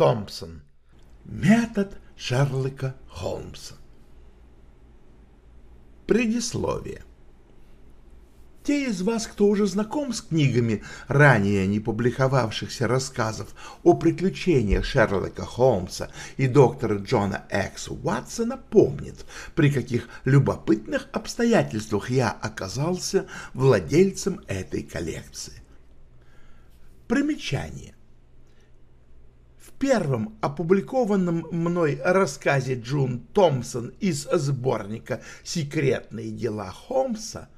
Томпсон. Метод Шерлока Холмса. Предисловие. Те из вас, кто уже знаком с книгами ранее не публиковавшихся рассказов о приключениях Шерлока Холмса и доктора Джона Экс Уатсона, помнят, при каких любопытных обстоятельствах я оказался владельцем этой коллекции. Примечание первом опубликованном мной рассказе Джун Томпсон из сборника «Секретные дела Холмса»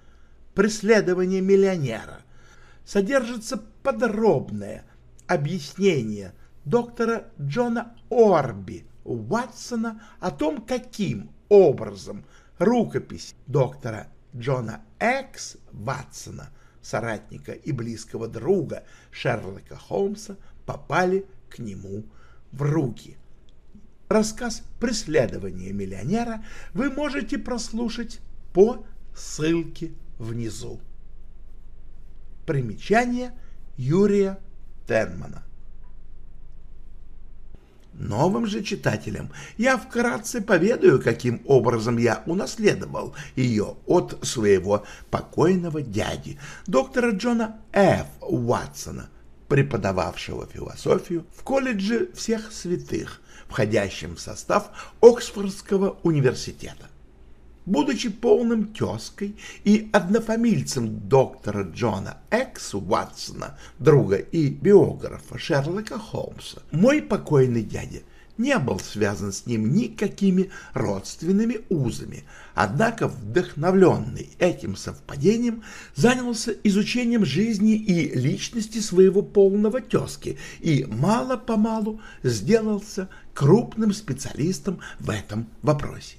«Преследование миллионера» содержится подробное объяснение доктора Джона Орби Уатсона о том, каким образом рукопись доктора Джона Экс Ватсона, соратника и близкого друга Шерлока Холмса, попали к нему в руки. Рассказ преследования миллионера вы можете прослушать по ссылке внизу. Примечание Юрия Тенмана. Новым же читателям я вкратце поведаю, каким образом я унаследовал ее от своего покойного дяди, доктора Джона Ф. Уатсона, преподававшего философию в колледже всех святых, входящем в состав Оксфордского университета. Будучи полным тезкой и однофамильцем доктора Джона Экс Уатсона, друга и биографа Шерлока Холмса, мой покойный дядя не был связан с ним никакими родственными узами, однако вдохновленный этим совпадением занялся изучением жизни и личности своего полного тезки и мало-помалу сделался крупным специалистом в этом вопросе.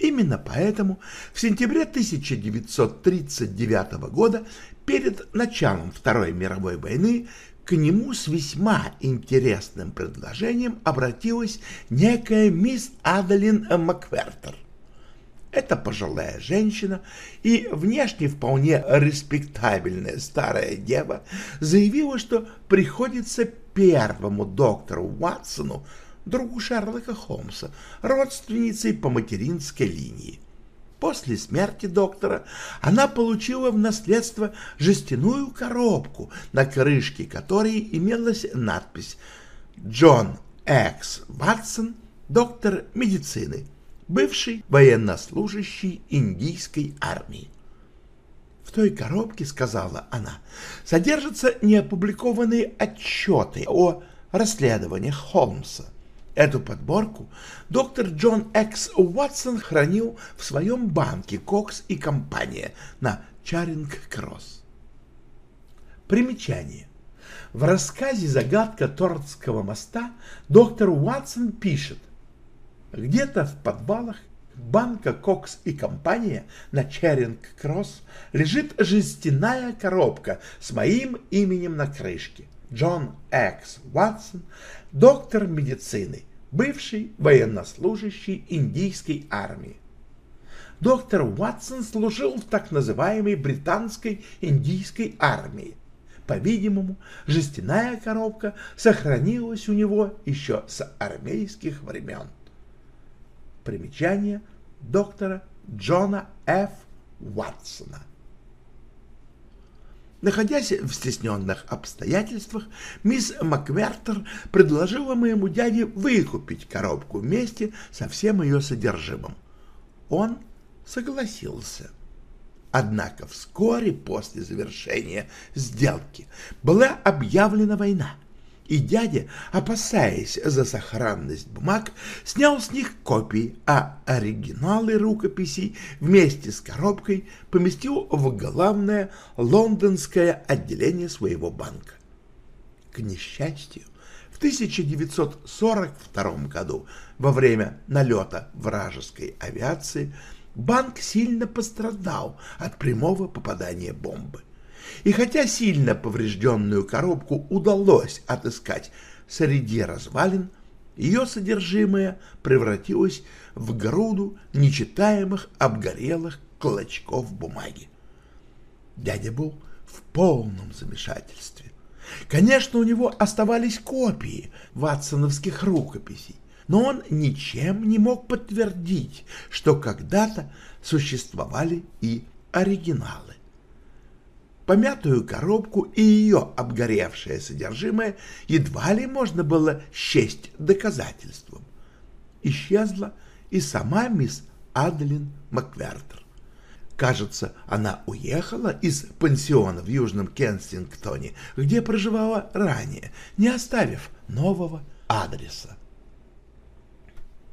Именно поэтому в сентябре 1939 года перед началом Второй мировой войны к нему с весьма интересным предложением обратилась некая мисс Адалин Маквертер. Эта пожилая женщина и внешне вполне респектабельная старая дева заявила, что приходится первому доктору Уатсону, другу Шерлока Холмса, родственницей по материнской линии. После смерти доктора она получила в наследство жестяную коробку, на крышке которой имелась надпись «Джон Экс Ватсон, доктор медицины, бывший военнослужащий индийской армии». В той коробке, сказала она, содержатся неопубликованные отчеты о расследованиях Холмса. Эту подборку доктор Джон Экс Уатсон хранил в своем банке «Кокс и компания» на Чаринг-Кросс. Примечание. В рассказе «Загадка Тордского моста» доктор Уатсон пишет «Где-то в подвалах банка «Кокс и компания» на Чаринг-Кросс лежит жестяная коробка с моим именем на крышке. Джон Экс Уатсон, доктор медицины, бывший военнослужащий индийской армии. Доктор Уатсон служил в так называемой британской индийской армии. По-видимому, жестяная коробка сохранилась у него еще с армейских времен. Примечание доктора Джона Ф. Уатсона. Находясь в стесненных обстоятельствах, мисс Маквертер предложила моему дяде выкупить коробку вместе со всем ее содержимым. Он согласился. Однако вскоре после завершения сделки была объявлена война, и дядя, опасаясь за сохранность бумаг, снял с них копии, а оригиналы рукописей вместе с коробкой поместил в главное лондонское отделение своего банка. К несчастью, в 1942 году во время налета вражеской авиации банк сильно пострадал от прямого попадания бомбы. И хотя сильно поврежденную коробку удалось отыскать среди развалин, ее содержимое превратилось в груду нечитаемых обгорелых клочков бумаги. Дядя был в полном замешательстве. Конечно, у него оставались копии ватсоновских рукописей, но он ничем не мог подтвердить, что когда-то существовали и оригиналы помятую коробку и ее обгоревшее содержимое едва ли можно было счесть доказательством. Исчезла и сама мисс Адлин Маквертер. Кажется, она уехала из пансиона в Южном Кенсингтоне, где проживала ранее, не оставив нового адреса.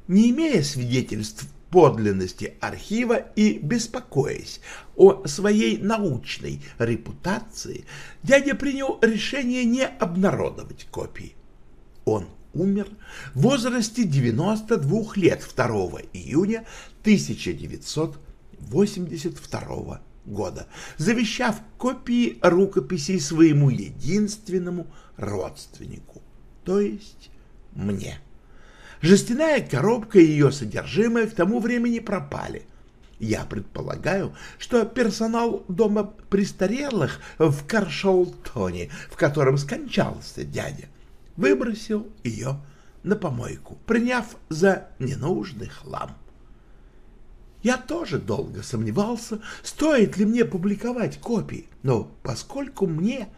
Не имея свидетельств подлинности архива и беспокоясь о своей научной репутации, дядя принял решение не обнародовать копии. Он умер в возрасте 92 лет 2 июня 1982 года, завещав копии рукописей своему единственному родственнику, то есть мне. Жестяная коробка и ее содержимое к тому времени пропали. Я предполагаю, что персонал дома престарелых в Каршолтоне, в котором скончался дядя, выбросил ее на помойку, приняв за ненужный хлам. Я тоже долго сомневался, стоит ли мне публиковать копии, но поскольку мне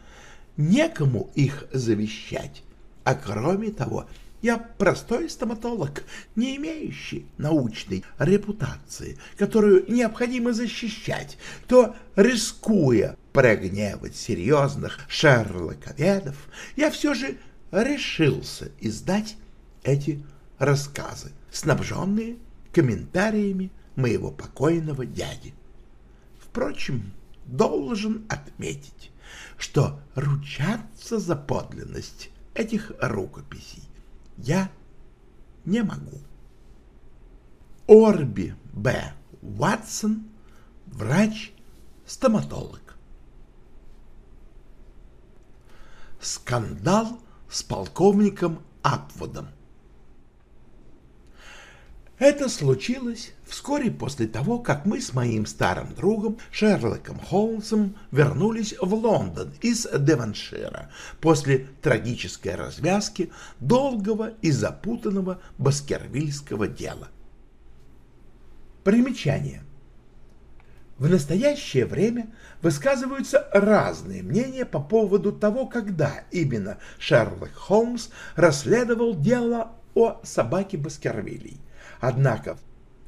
некому их завещать, а кроме того, я простой стоматолог, не имеющий научной репутации, которую необходимо защищать, то, рискуя прогневать серьезных шерлоковедов, я все же решился издать эти рассказы, снабженные комментариями моего покойного дяди. Впрочем, должен отметить, что ручаться за подлинность этих рукописей я не могу. Орби Б. Ватсон, врач-стоматолог. Скандал с полковником Апводом. Это случилось вскоре после того, как мы с моим старым другом Шерлоком Холмсом вернулись в Лондон из Деваншира после трагической развязки долгого и запутанного баскервильского дела. Примечание. В настоящее время высказываются разные мнения по поводу того, когда именно Шерлок Холмс расследовал дело о собаке Баскервилей – Однако в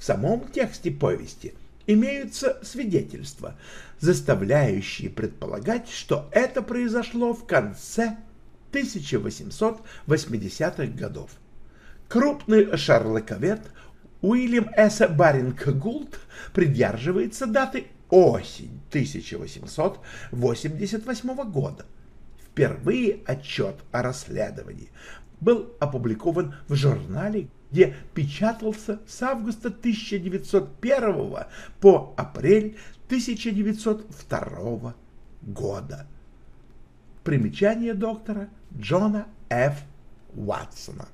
самом тексте повести имеются свидетельства, заставляющие предполагать, что это произошло в конце 1880-х годов. Крупный шарлоковед Уильям С. Баринг Гулт придерживается даты осень 1888 года. Впервые отчет о расследовании был опубликован в журнале где печатался с августа 1901 по апрель 1902 года. Примечание доктора Джона Ф. Уатсона.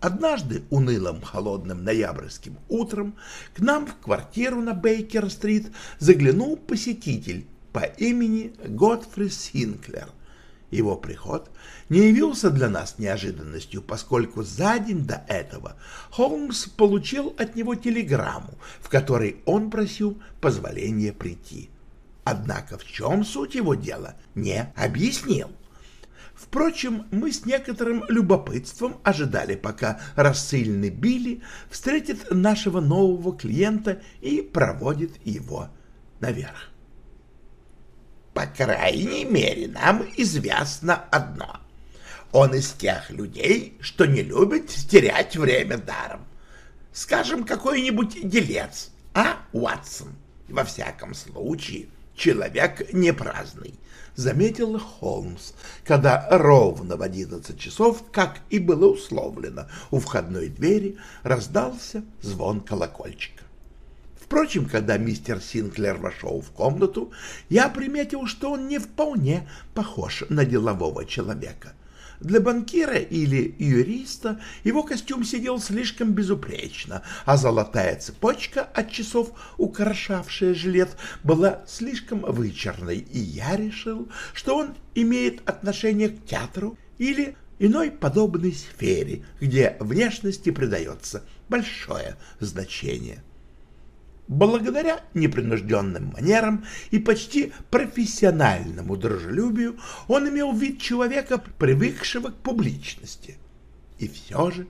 Однажды унылым холодным ноябрьским утром к нам в квартиру на Бейкер-стрит заглянул посетитель по имени Готфри Синклер – его приход не явился для нас неожиданностью, поскольку за день до этого Холмс получил от него телеграмму, в которой он просил позволения прийти. Однако в чем суть его дела, не объяснил. Впрочем, мы с некоторым любопытством ожидали, пока рассыльный Билли встретит нашего нового клиента и проводит его наверх. По крайней мере, нам известно одно. Он из тех людей, что не любит терять время даром. Скажем, какой-нибудь делец, а, Уатсон? Во всяком случае, человек не праздный, — заметил Холмс, когда ровно в одиннадцать часов, как и было условлено, у входной двери раздался звон колокольчика. Впрочем, когда мистер Синклер вошел в комнату, я приметил, что он не вполне похож на делового человека — для банкира или юриста его костюм сидел слишком безупречно, а золотая цепочка от часов, украшавшая жилет, была слишком вычерной, и я решил, что он имеет отношение к театру или иной подобной сфере, где внешности придается большое значение. Благодаря непринужденным манерам и почти профессиональному дружелюбию он имел вид человека, привыкшего к публичности. И все же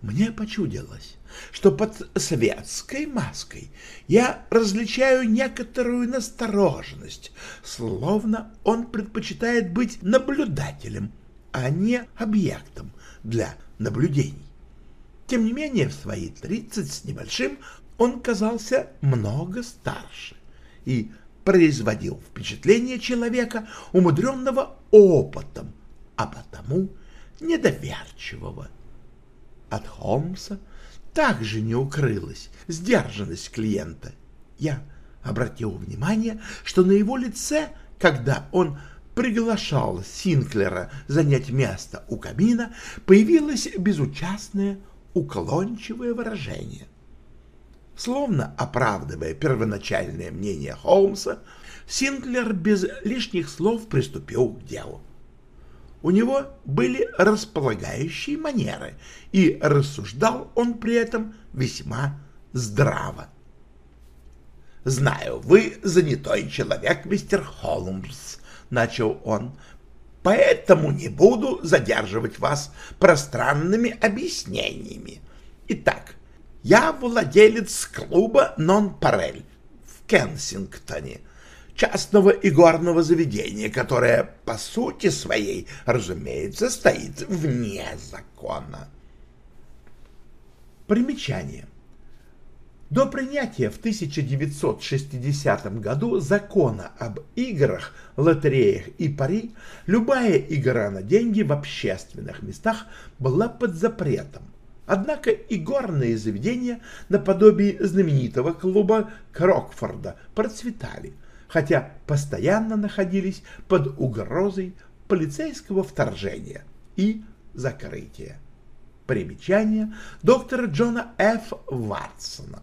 мне почудилось, что под светской маской я различаю некоторую настороженность, словно он предпочитает быть наблюдателем, а не объектом для наблюдений. Тем не менее, в свои тридцать с небольшим он казался много старше и производил впечатление человека, умудренного опытом, а потому недоверчивого. От Холмса также не укрылась сдержанность клиента. Я обратил внимание, что на его лице, когда он приглашал Синклера занять место у камина, появилось безучастное, уклончивое выражение. Словно оправдывая первоначальное мнение Холмса, Синклер без лишних слов приступил к делу. У него были располагающие манеры, и рассуждал он при этом весьма здраво. «Знаю, вы занятой человек, мистер Холмс», — начал он, — «поэтому не буду задерживать вас пространными объяснениями. Итак, я владелец клуба «Нон-Парель» в Кенсингтоне, частного игорного заведения, которое по сути своей, разумеется, стоит вне закона. Примечание. До принятия в 1960 году закона об играх, лотереях и пари, любая игра на деньги в общественных местах была под запретом, Однако и горные заведения наподобие знаменитого клуба Крокфорда процветали, хотя постоянно находились под угрозой полицейского вторжения и закрытия. Примечание доктора Джона Ф. Ватсона.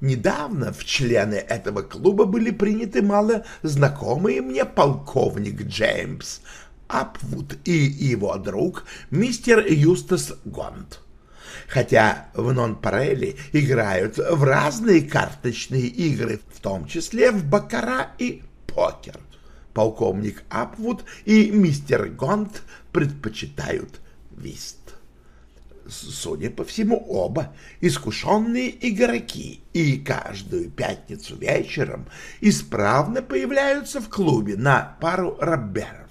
Недавно в члены этого клуба были приняты мало знакомые мне полковник Джеймс Апвуд и его друг мистер Юстас Гонт. Хотя в Нон-Парелли играют в разные карточные игры, в том числе в бакара и покер. Полковник Апвуд и мистер Гонт предпочитают вист. Судя по всему, оба искушенные игроки и каждую пятницу вечером исправно появляются в клубе на пару рабберов.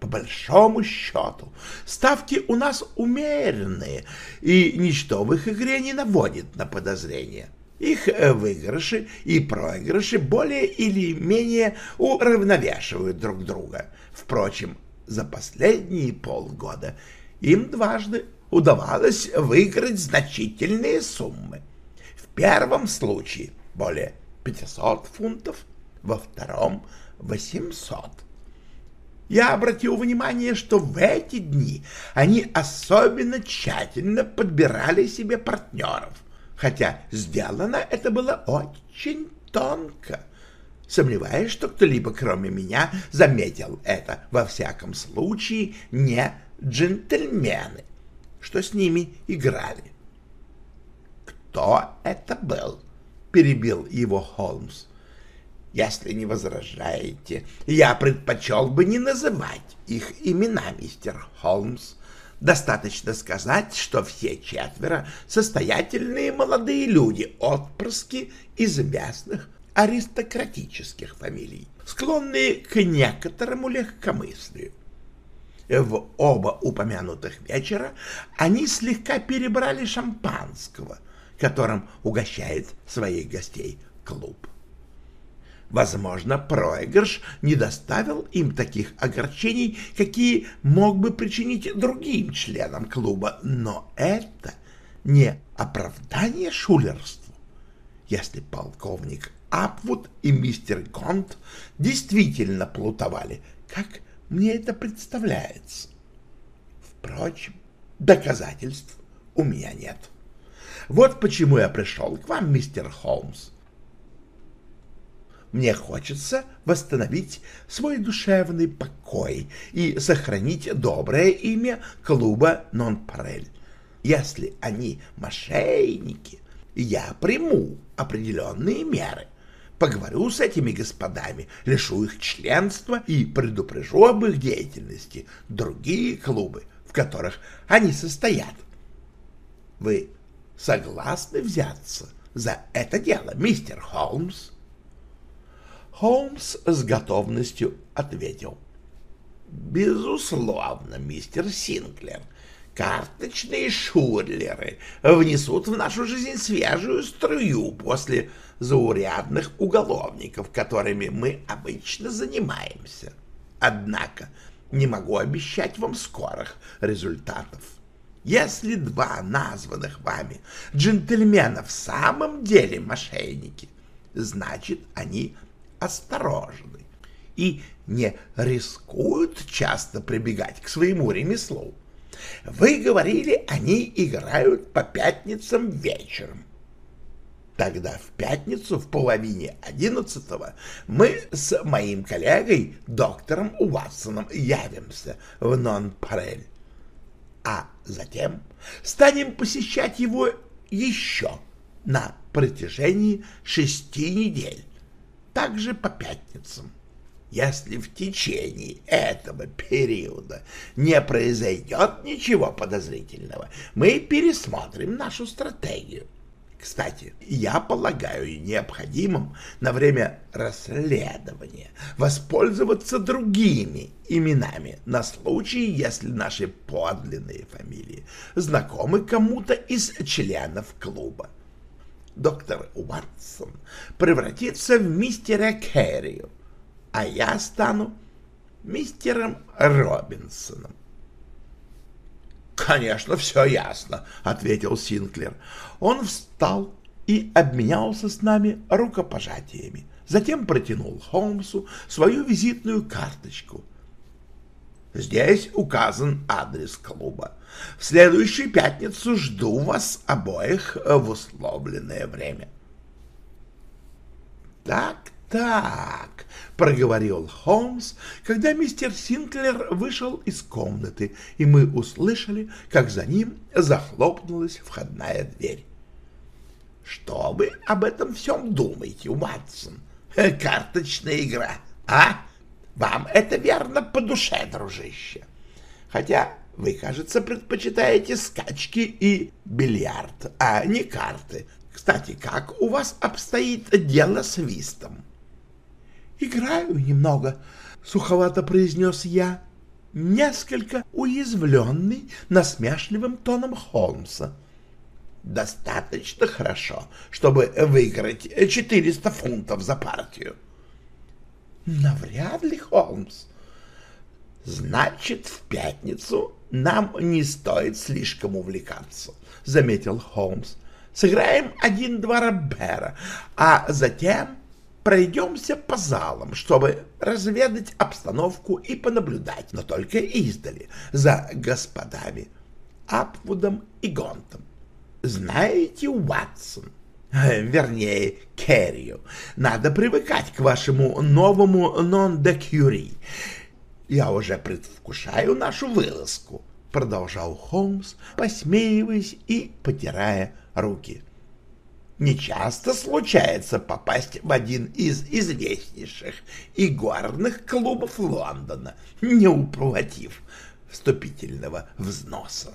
По большому счету, ставки у нас умеренные, и ничто в их игре не наводит на подозрение. Их выигрыши и проигрыши более или менее уравновешивают друг друга. Впрочем, за последние полгода им дважды удавалось выиграть значительные суммы. В первом случае более 500 фунтов, во втором — 800. Я обратил внимание, что в эти дни они особенно тщательно подбирали себе партнеров, хотя сделано это было очень тонко. Сомневаюсь, что кто-либо, кроме меня, заметил это, во всяком случае, не джентльмены, что с ними играли. «Кто это был?» — перебил его Холмс. Если не возражаете, я предпочел бы не называть их имена, мистер Холмс. Достаточно сказать, что все четверо состоятельные молодые люди, отпрыски известных аристократических фамилий. склонные к некоторому легкомыслию. В оба упомянутых вечера они слегка перебрали шампанского, которым угощает своих гостей клуб. Возможно, проигрыш не доставил им таких огорчений, какие мог бы причинить другим членам клуба, но это не оправдание шулерству. Если полковник Апвуд и мистер Гонт действительно плутовали, как мне это представляется. Впрочем, доказательств у меня нет. Вот почему я пришел к вам, мистер Холмс. Мне хочется восстановить свой душевный покой и сохранить доброе имя клуба Нон-Парель. Если они мошенники, я приму определенные меры. Поговорю с этими господами, лишу их членства и предупрежу об их деятельности другие клубы, в которых они состоят. Вы согласны взяться за это дело, мистер Холмс? Холмс с готовностью ответил. Безусловно, мистер Синклер, карточные шурлеры внесут в нашу жизнь свежую струю после заурядных уголовников, которыми мы обычно занимаемся. Однако не могу обещать вам скорых результатов. Если два названных вами джентльмена в самом деле мошенники, значит, они осторожны и не рискуют часто прибегать к своему ремеслу. Вы говорили, они играют по пятницам вечером. Тогда в пятницу в половине одиннадцатого мы с моим коллегой, доктором Уатсоном, явимся в Нон-Парель. А затем станем посещать его еще на протяжении шести недель, также по пятницам. Если в течение этого периода не произойдет ничего подозрительного, мы пересмотрим нашу стратегию. Кстати, я полагаю необходимым на время расследования воспользоваться другими именами на случай, если наши подлинные фамилии знакомы кому-то из членов клуба. Доктор Уатсон превратится в мистера Керрию, а я стану мистером Робинсоном. «Конечно, все ясно», — ответил Синклер. Он встал и обменялся с нами рукопожатиями. Затем протянул Холмсу свою визитную карточку. «Здесь указан адрес клуба. В следующую пятницу жду вас обоих в условленное время». «Так так», — проговорил Холмс, когда мистер Синклер вышел из комнаты, и мы услышали, как за ним захлопнулась входная дверь. «Что вы об этом всем думаете, Уатсон? Карточная игра, а? Вам это верно по душе, дружище. Хотя вы, кажется, предпочитаете скачки и бильярд, а не карты. Кстати, как у вас обстоит дело с вистом?» «Играю немного», — суховато произнес я, несколько уязвленный насмешливым тоном Холмса. «Достаточно хорошо, чтобы выиграть 400 фунтов за партию». «Навряд ли, Холмс». «Значит, в пятницу нам не стоит слишком увлекаться», — заметил Холмс. «Сыграем один-два Робера, а затем пройдемся по залам, чтобы разведать обстановку и понаблюдать, но только издали, за господами Апвудом и Гонтом. Знаете, Уатсон, вернее, Керрию, надо привыкать к вашему новому нон-де-кюри. Я уже предвкушаю нашу вылазку, — продолжал Холмс, посмеиваясь и потирая руки. — Нечасто случается попасть в один из известнейших игорных клубов Лондона, не уплатив вступительного взноса.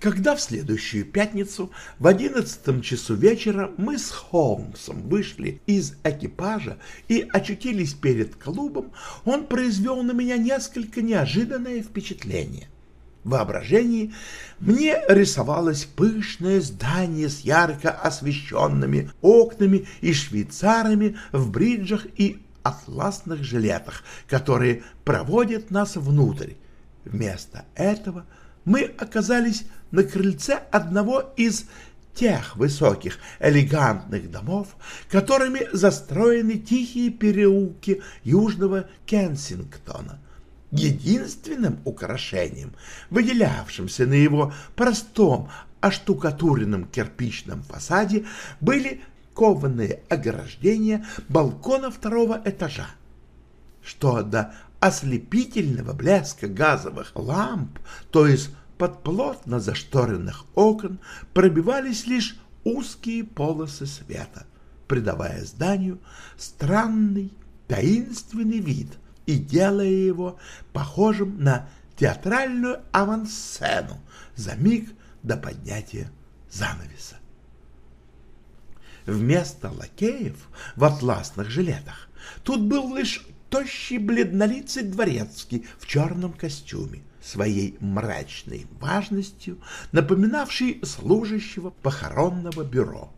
Когда в следующую пятницу в одиннадцатом часу вечера мы с Холмсом вышли из экипажа и очутились перед клубом, он произвел на меня несколько неожиданное впечатление. В воображении мне рисовалось пышное здание с ярко освещенными окнами и швейцарами в бриджах и атласных жилетах, которые проводят нас внутрь. Вместо этого мы оказались на крыльце одного из тех высоких, элегантных домов, которыми застроены тихие переулки южного Кенсингтона. Единственным украшением, выделявшимся на его простом оштукатуренном кирпичном фасаде, были кованые ограждения балкона второго этажа. Что до ослепительного блеска газовых ламп, то есть под плотно зашторенных окон пробивались лишь узкие полосы света, придавая зданию странный таинственный вид и делая его похожим на театральную авансцену за миг до поднятия занавеса. Вместо лакеев в атласных жилетах тут был лишь тощий бледнолицый дворецкий в черном костюме, своей мрачной важностью, напоминавший служащего похоронного бюро.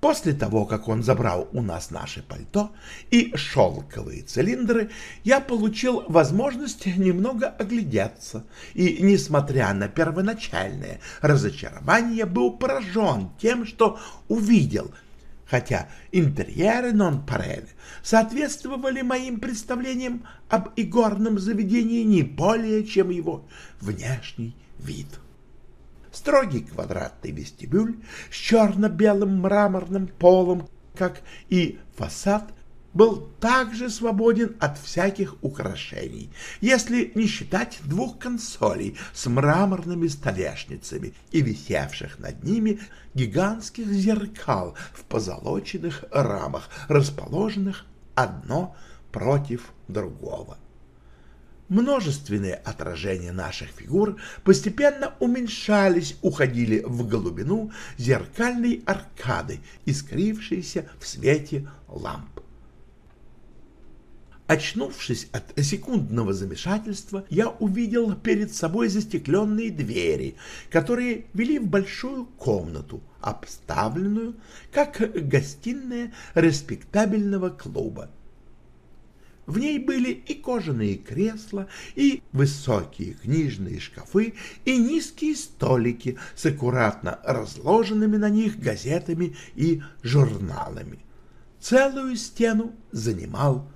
После того, как он забрал у нас наше пальто и шелковые цилиндры, я получил возможность немного оглядеться, и, несмотря на первоначальное разочарование, был поражен тем, что увидел хотя интерьеры нон-парель соответствовали моим представлениям об игорном заведении не более, чем его внешний вид. Строгий квадратный вестибюль с черно-белым мраморным полом, как и фасад был также свободен от всяких украшений, если не считать двух консолей с мраморными столешницами и висевших над ними гигантских зеркал в позолоченных рамах, расположенных одно против другого. Множественные отражения наших фигур постепенно уменьшались, уходили в глубину зеркальной аркады, искрившейся в свете ламп. Очнувшись от секундного замешательства, я увидел перед собой застекленные двери, которые вели в большую комнату, обставленную как гостиная респектабельного клуба. В ней были и кожаные кресла, и высокие книжные шкафы, и низкие столики с аккуратно разложенными на них газетами и журналами. Целую стену занимал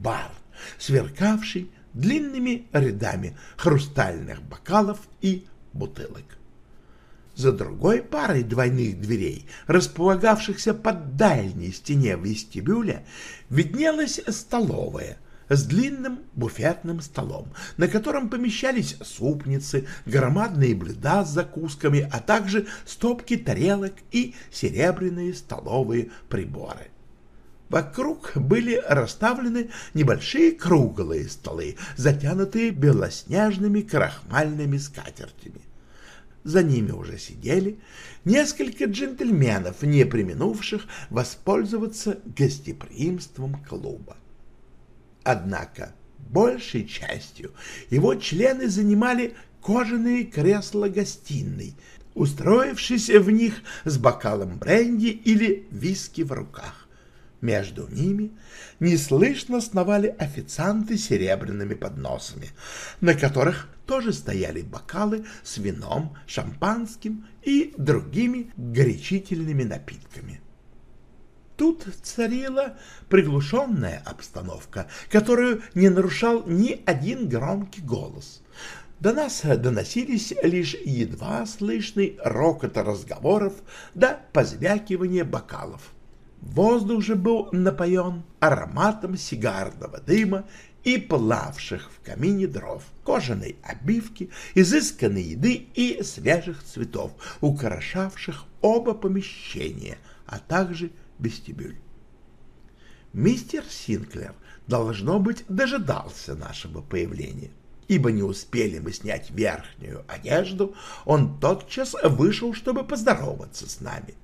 бар, сверкавший длинными рядами хрустальных бокалов и бутылок. За другой парой двойных дверей, располагавшихся под дальней стене вестибюля, виднелась столовая с длинным буфетным столом, на котором помещались супницы, громадные блюда с закусками, а также стопки тарелок и серебряные столовые приборы. Вокруг были расставлены небольшие круглые столы, затянутые белоснежными крахмальными скатертями. За ними уже сидели несколько джентльменов, не применувших воспользоваться гостеприимством клуба. Однако большей частью его члены занимали кожаные кресла гостиной, устроившись в них с бокалом бренди или виски в руках. Между ними неслышно сновали официанты серебряными подносами, на которых тоже стояли бокалы с вином, шампанским и другими горячительными напитками. Тут царила приглушенная обстановка, которую не нарушал ни один громкий голос. До нас доносились лишь едва слышный рокот разговоров да позвякивание бокалов. Воздух же был напоен ароматом сигарного дыма и плавших в камине дров, кожаной обивки, изысканной еды и свежих цветов, украшавших оба помещения, а также вестибюль. Мистер Синклер, должно быть, дожидался нашего появления ибо не успели мы снять верхнюю одежду, он тотчас вышел, чтобы поздороваться с нами.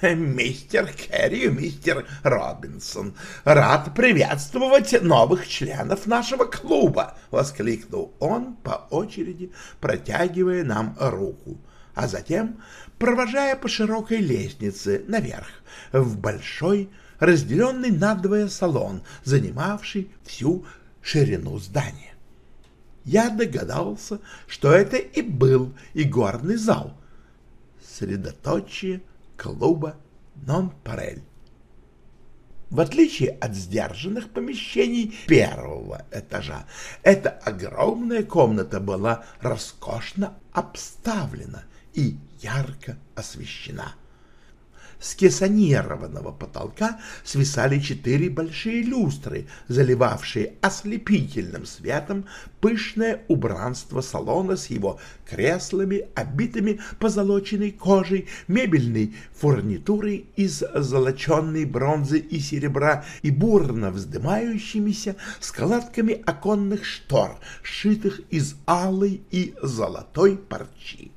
«Мистер Керри, мистер Робинсон, рад приветствовать новых членов нашего клуба!» — воскликнул он по очереди, протягивая нам руку, а затем провожая по широкой лестнице наверх, в большой, разделенный надвое салон, занимавший всю ширину здания. Я догадался, что это и был игорный зал, средоточие клуба «Нон-Парель». В отличие от сдержанных помещений первого этажа, эта огромная комната была роскошно обставлена и ярко освещена. С кессонированного потолка свисали четыре большие люстры, заливавшие ослепительным светом пышное убранство салона с его креслами, обитыми позолоченной кожей, мебельной фурнитурой из золоченной бронзы и серебра и бурно вздымающимися складками оконных штор, сшитых из алой и золотой парчи.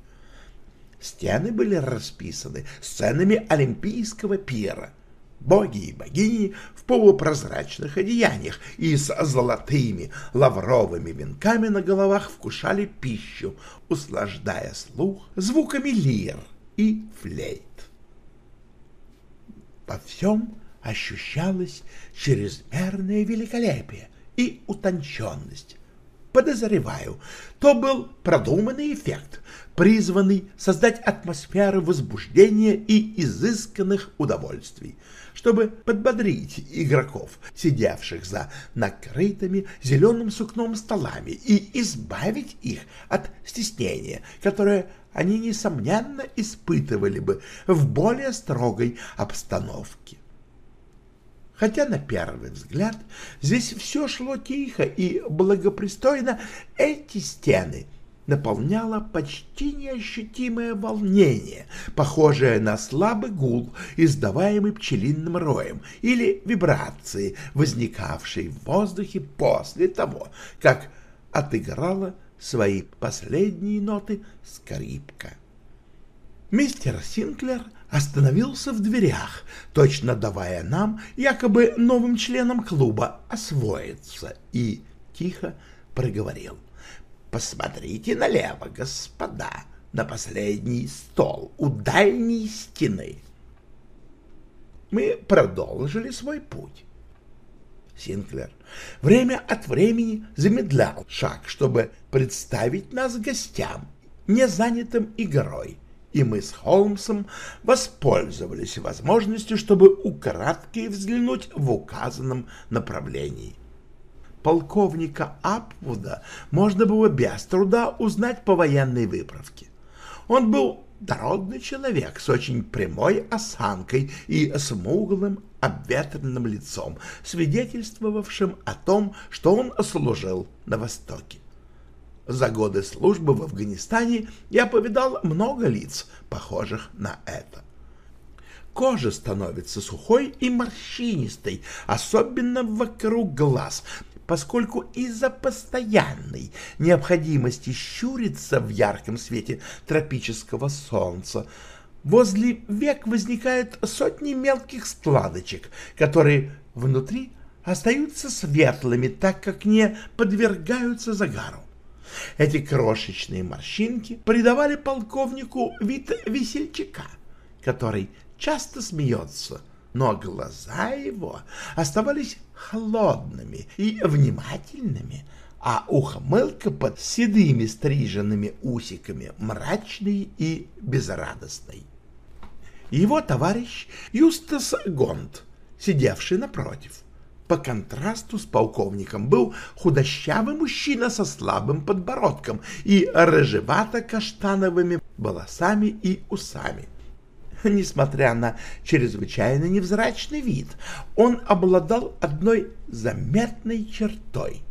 Стены были расписаны сценами Олимпийского пира. Боги и богини в полупрозрачных одеяниях и с золотыми лавровыми венками на головах вкушали пищу, услаждая слух звуками лир и флейт. Во всем ощущалось чрезмерное великолепие и утонченность. Подозреваю, то был продуманный эффект, призванный создать атмосферу возбуждения и изысканных удовольствий, чтобы подбодрить игроков, сидевших за накрытыми зеленым сукном столами, и избавить их от стеснения, которое они, несомненно, испытывали бы в более строгой обстановке. Хотя на первый взгляд здесь все шло тихо и благопристойно, эти стены наполняло почти неощутимое волнение, похожее на слабый гул, издаваемый пчелиным роем, или вибрации, возникавшие в воздухе после того, как отыграла свои последние ноты скрипка. Мистер Синклер остановился в дверях, точно давая нам, якобы новым членам клуба, освоиться, и тихо проговорил. Посмотрите налево, господа, на последний стол у дальней стены. Мы продолжили свой путь. Синклер время от времени замедлял шаг, чтобы представить нас гостям, не занятым игрой, и мы с Холмсом воспользовались возможностью, чтобы украдкой взглянуть в указанном направлении полковника Апвуда можно было без труда узнать по военной выправке. Он был дородный человек с очень прямой осанкой и смуглым обветренным лицом, свидетельствовавшим о том, что он служил на Востоке. За годы службы в Афганистане я повидал много лиц, похожих на это. Кожа становится сухой и морщинистой, особенно вокруг глаз, поскольку из-за постоянной необходимости щуриться в ярком свете тропического солнца возле век возникают сотни мелких складочек, которые внутри остаются светлыми, так как не подвергаются загару. Эти крошечные морщинки придавали полковнику вид весельчака, который часто смеется – но глаза его оставались холодными и внимательными, а ухмылка под седыми стриженными усиками мрачной и безрадостной. Его товарищ Юстас Гонт, сидевший напротив, по контрасту с полковником был худощавый мужчина со слабым подбородком и рыжевато-каштановыми волосами и усами. Несмотря на чрезвычайно невзрачный вид, он обладал одной заметной чертой.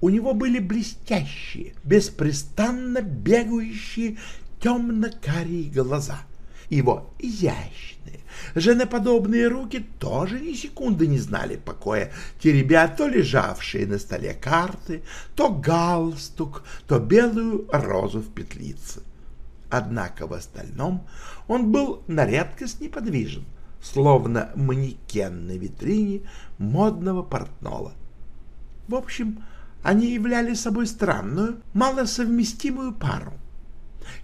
У него были блестящие, беспрестанно бегающие темно-карие глаза, его изящные, женоподобные руки тоже ни секунды не знали покоя, теребя то лежавшие на столе карты, то галстук, то белую розу в петлице. Однако в остальном он был на редкость неподвижен, словно манекен на витрине модного портного. В общем, они являли собой странную, малосовместимую пару.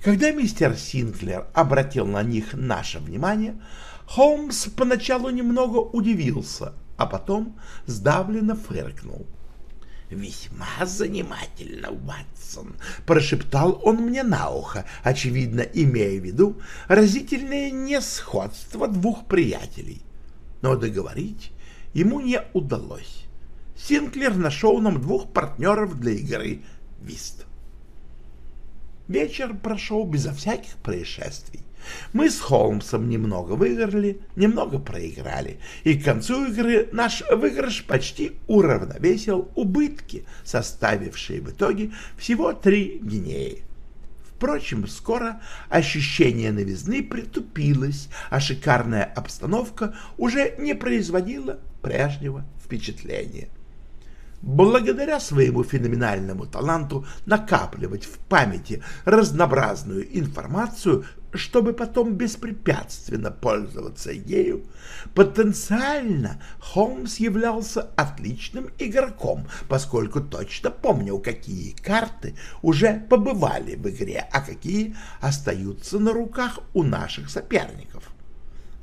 Когда мистер Синклер обратил на них наше внимание, Холмс поначалу немного удивился, а потом сдавленно фыркнул. «Весьма занимательно, Ватсон», — прошептал он мне на ухо, очевидно, имея в виду разительное несходство двух приятелей. Но договорить ему не удалось. Синклер нашел нам двух партнеров для игры «Вист». Вечер прошел безо всяких происшествий. Мы с Холмсом немного выиграли, немного проиграли, и к концу игры наш выигрыш почти уравновесил убытки, составившие в итоге всего три гинеи. Впрочем, скоро ощущение новизны притупилось, а шикарная обстановка уже не производила прежнего впечатления. Благодаря своему феноменальному таланту накапливать в памяти разнообразную информацию, чтобы потом беспрепятственно пользоваться ею, потенциально Холмс являлся отличным игроком, поскольку точно помнил, какие карты уже побывали в игре, а какие остаются на руках у наших соперников.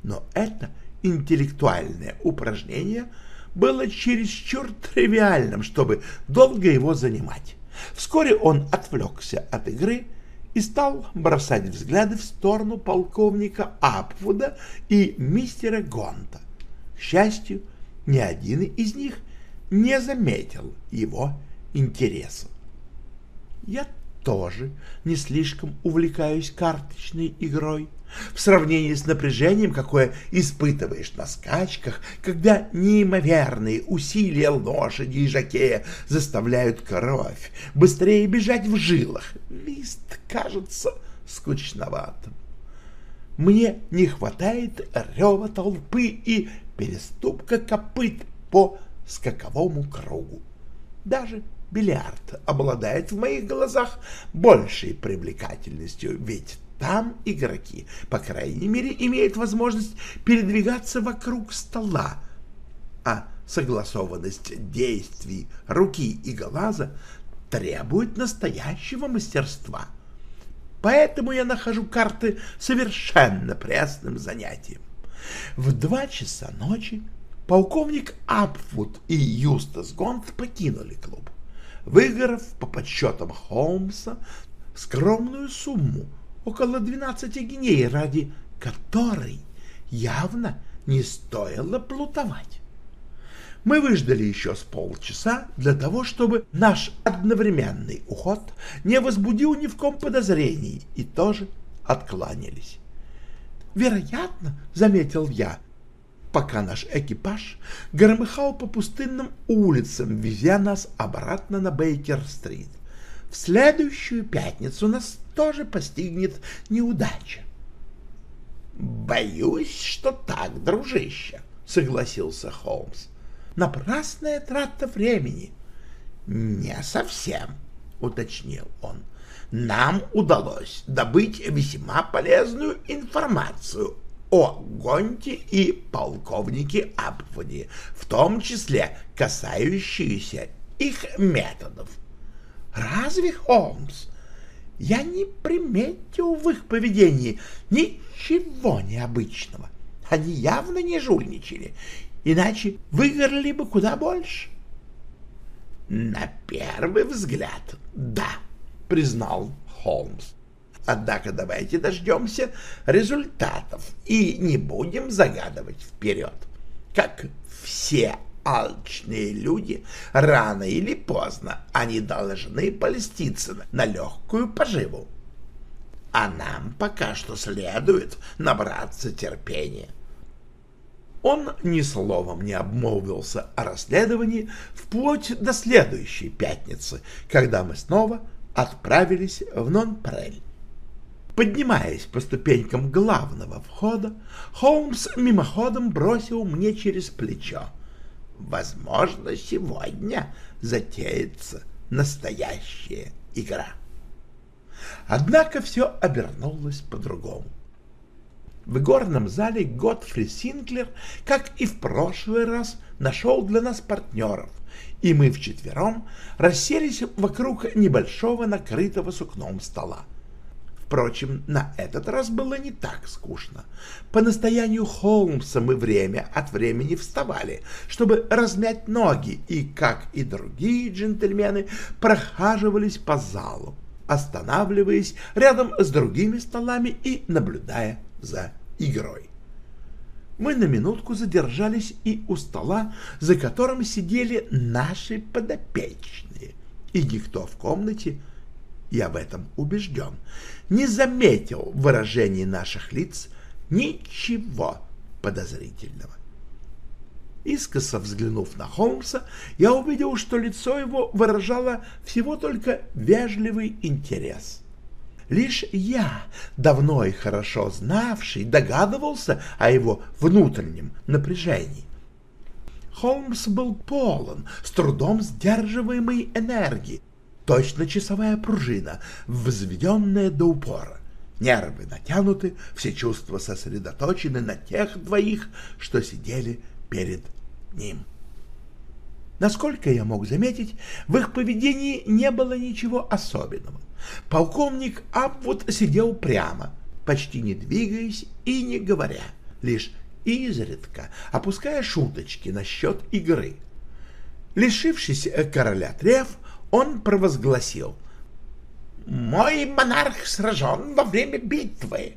Но это интеллектуальное упражнение – было чересчур тривиальным, чтобы долго его занимать. Вскоре он отвлекся от игры и стал бросать взгляды в сторону полковника Апвуда и мистера Гонта. К счастью, ни один из них не заметил его интереса. Я тоже не слишком увлекаюсь карточной игрой, в сравнении с напряжением, какое испытываешь на скачках, когда неимоверные усилия лошади и жакея заставляют кровь быстрее бежать в жилах. Лист кажется скучноватым. Мне не хватает рева толпы и переступка копыт по скаковому кругу. Даже бильярд обладает в моих глазах большей привлекательностью, ведь там игроки, по крайней мере, имеют возможность передвигаться вокруг стола, а согласованность действий руки и глаза требует настоящего мастерства. Поэтому я нахожу карты совершенно пресным занятием. В два часа ночи полковник Апфуд и Юстас Гонт покинули клуб, выиграв по подсчетам Холмса скромную сумму около 12 гней, ради которой явно не стоило плутовать. Мы выждали еще с полчаса для того, чтобы наш одновременный уход не возбудил ни в ком подозрений, и тоже откланялись. «Вероятно, — заметил я, — пока наш экипаж громыхал по пустынным улицам, везя нас обратно на Бейкер-стрит. В следующую пятницу нас тоже постигнет неудача. «Боюсь, что так, дружище», — согласился Холмс. «Напрасная трата времени». «Не совсем», — уточнил он. «Нам удалось добыть весьма полезную информацию о Гонте и полковнике Апфоне, в том числе касающуюся их методов. Разве, Холмс? Я не приметил в их поведении ничего необычного. Они явно не жульничали, иначе выиграли бы куда больше. На первый взгляд, да, признал Холмс. Однако давайте дождемся результатов и не будем загадывать вперед. Как все алчные люди, рано или поздно они должны польститься на легкую поживу. А нам пока что следует набраться терпения. Он ни словом не обмолвился о расследовании вплоть до следующей пятницы, когда мы снова отправились в Нон-Прель. Поднимаясь по ступенькам главного входа, Холмс мимоходом бросил мне через плечо. Возможно, сегодня затеется настоящая игра. Однако все обернулось по-другому. В горном зале Готфри Синклер, как и в прошлый раз, нашел для нас партнеров, и мы вчетвером расселись вокруг небольшого накрытого сукном стола. Впрочем, на этот раз было не так скучно. По настоянию Холмса мы время от времени вставали, чтобы размять ноги, и, как и другие джентльмены, прохаживались по залу, останавливаясь рядом с другими столами и наблюдая за игрой. Мы на минутку задержались и у стола, за которым сидели наши подопечные, и никто в комнате, я в этом убежден, не заметил в выражении наших лиц ничего подозрительного. Искоса взглянув на Холмса, я увидел, что лицо его выражало всего только вежливый интерес. Лишь я, давно и хорошо знавший, догадывался о его внутреннем напряжении. Холмс был полон, с трудом сдерживаемой энергии, точно часовая пружина, взведенная до упора. Нервы натянуты, все чувства сосредоточены на тех двоих, что сидели перед ним. Насколько я мог заметить, в их поведении не было ничего особенного. Полковник Апвуд сидел прямо, почти не двигаясь и не говоря, лишь изредка опуская шуточки насчет игры. Лишившись короля Треф, он провозгласил «Мой монарх сражен во время битвы».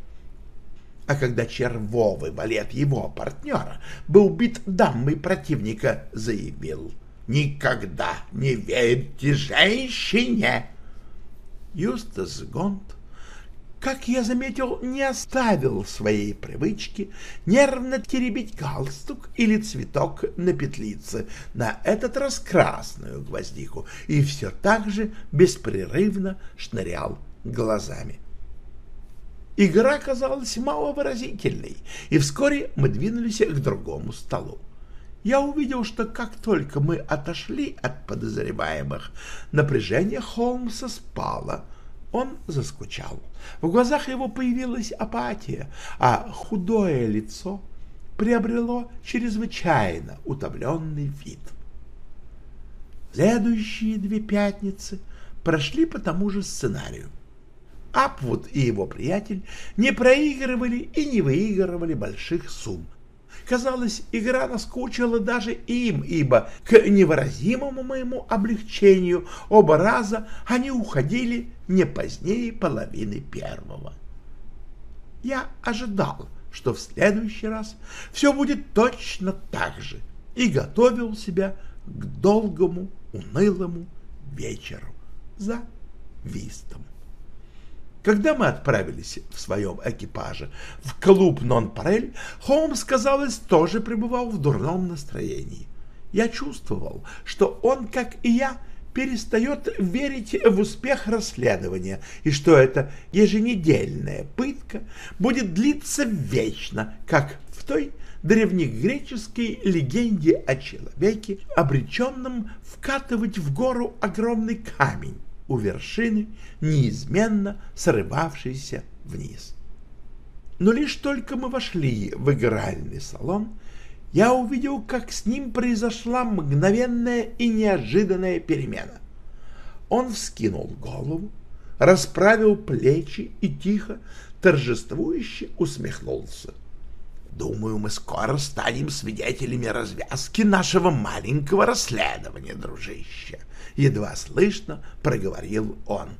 А когда червовый валет его партнера был убит дамой противника, заявил «Никогда не верьте женщине!» Юстас Гонт, как я заметил, не оставил своей привычки нервно теребить галстук или цветок на петлице, на этот раз красную гвоздику, и все так же беспрерывно шнырял глазами. Игра казалась маловыразительной, и вскоре мы двинулись к другому столу. Я увидел, что как только мы отошли от подозреваемых, напряжение Холмса спало. Он заскучал. В глазах его появилась апатия, а худое лицо приобрело чрезвычайно утомленный вид. Следующие две пятницы прошли по тому же сценарию. Апвуд и его приятель не проигрывали и не выигрывали больших сумм, Казалось, игра наскучила даже им, ибо к невыразимому моему облегчению оба раза они уходили не позднее половины первого. Я ожидал, что в следующий раз все будет точно так же, и готовил себя к долгому, унылому вечеру за вистом. Когда мы отправились в своем экипаже в клуб Нон-Парель, Холмс, казалось, тоже пребывал в дурном настроении. Я чувствовал, что он, как и я, перестает верить в успех расследования и что эта еженедельная пытка будет длиться вечно, как в той древнегреческой легенде о человеке, обреченном вкатывать в гору огромный камень, у вершины, неизменно срывавшийся вниз. Но лишь только мы вошли в игральный салон, я увидел, как с ним произошла мгновенная и неожиданная перемена. Он вскинул голову, расправил плечи и тихо, торжествующе усмехнулся. Думаю, мы скоро станем свидетелями развязки нашего маленького расследования, дружище. Едва слышно проговорил он.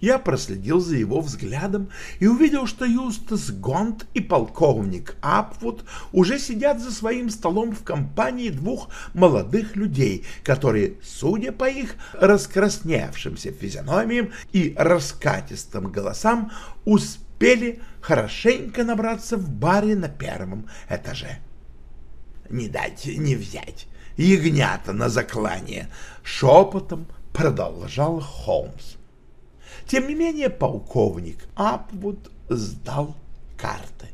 Я проследил за его взглядом и увидел, что Юстас Гонт и полковник Апвуд уже сидят за своим столом в компании двух молодых людей, которые, судя по их раскрасневшимся физиономиям и раскатистым голосам, успели хорошенько набраться в баре на первом этаже. «Не дать не взять, ягнята на заклание!» — шепотом продолжал Холмс. Тем не менее, полковник Апвуд сдал карты.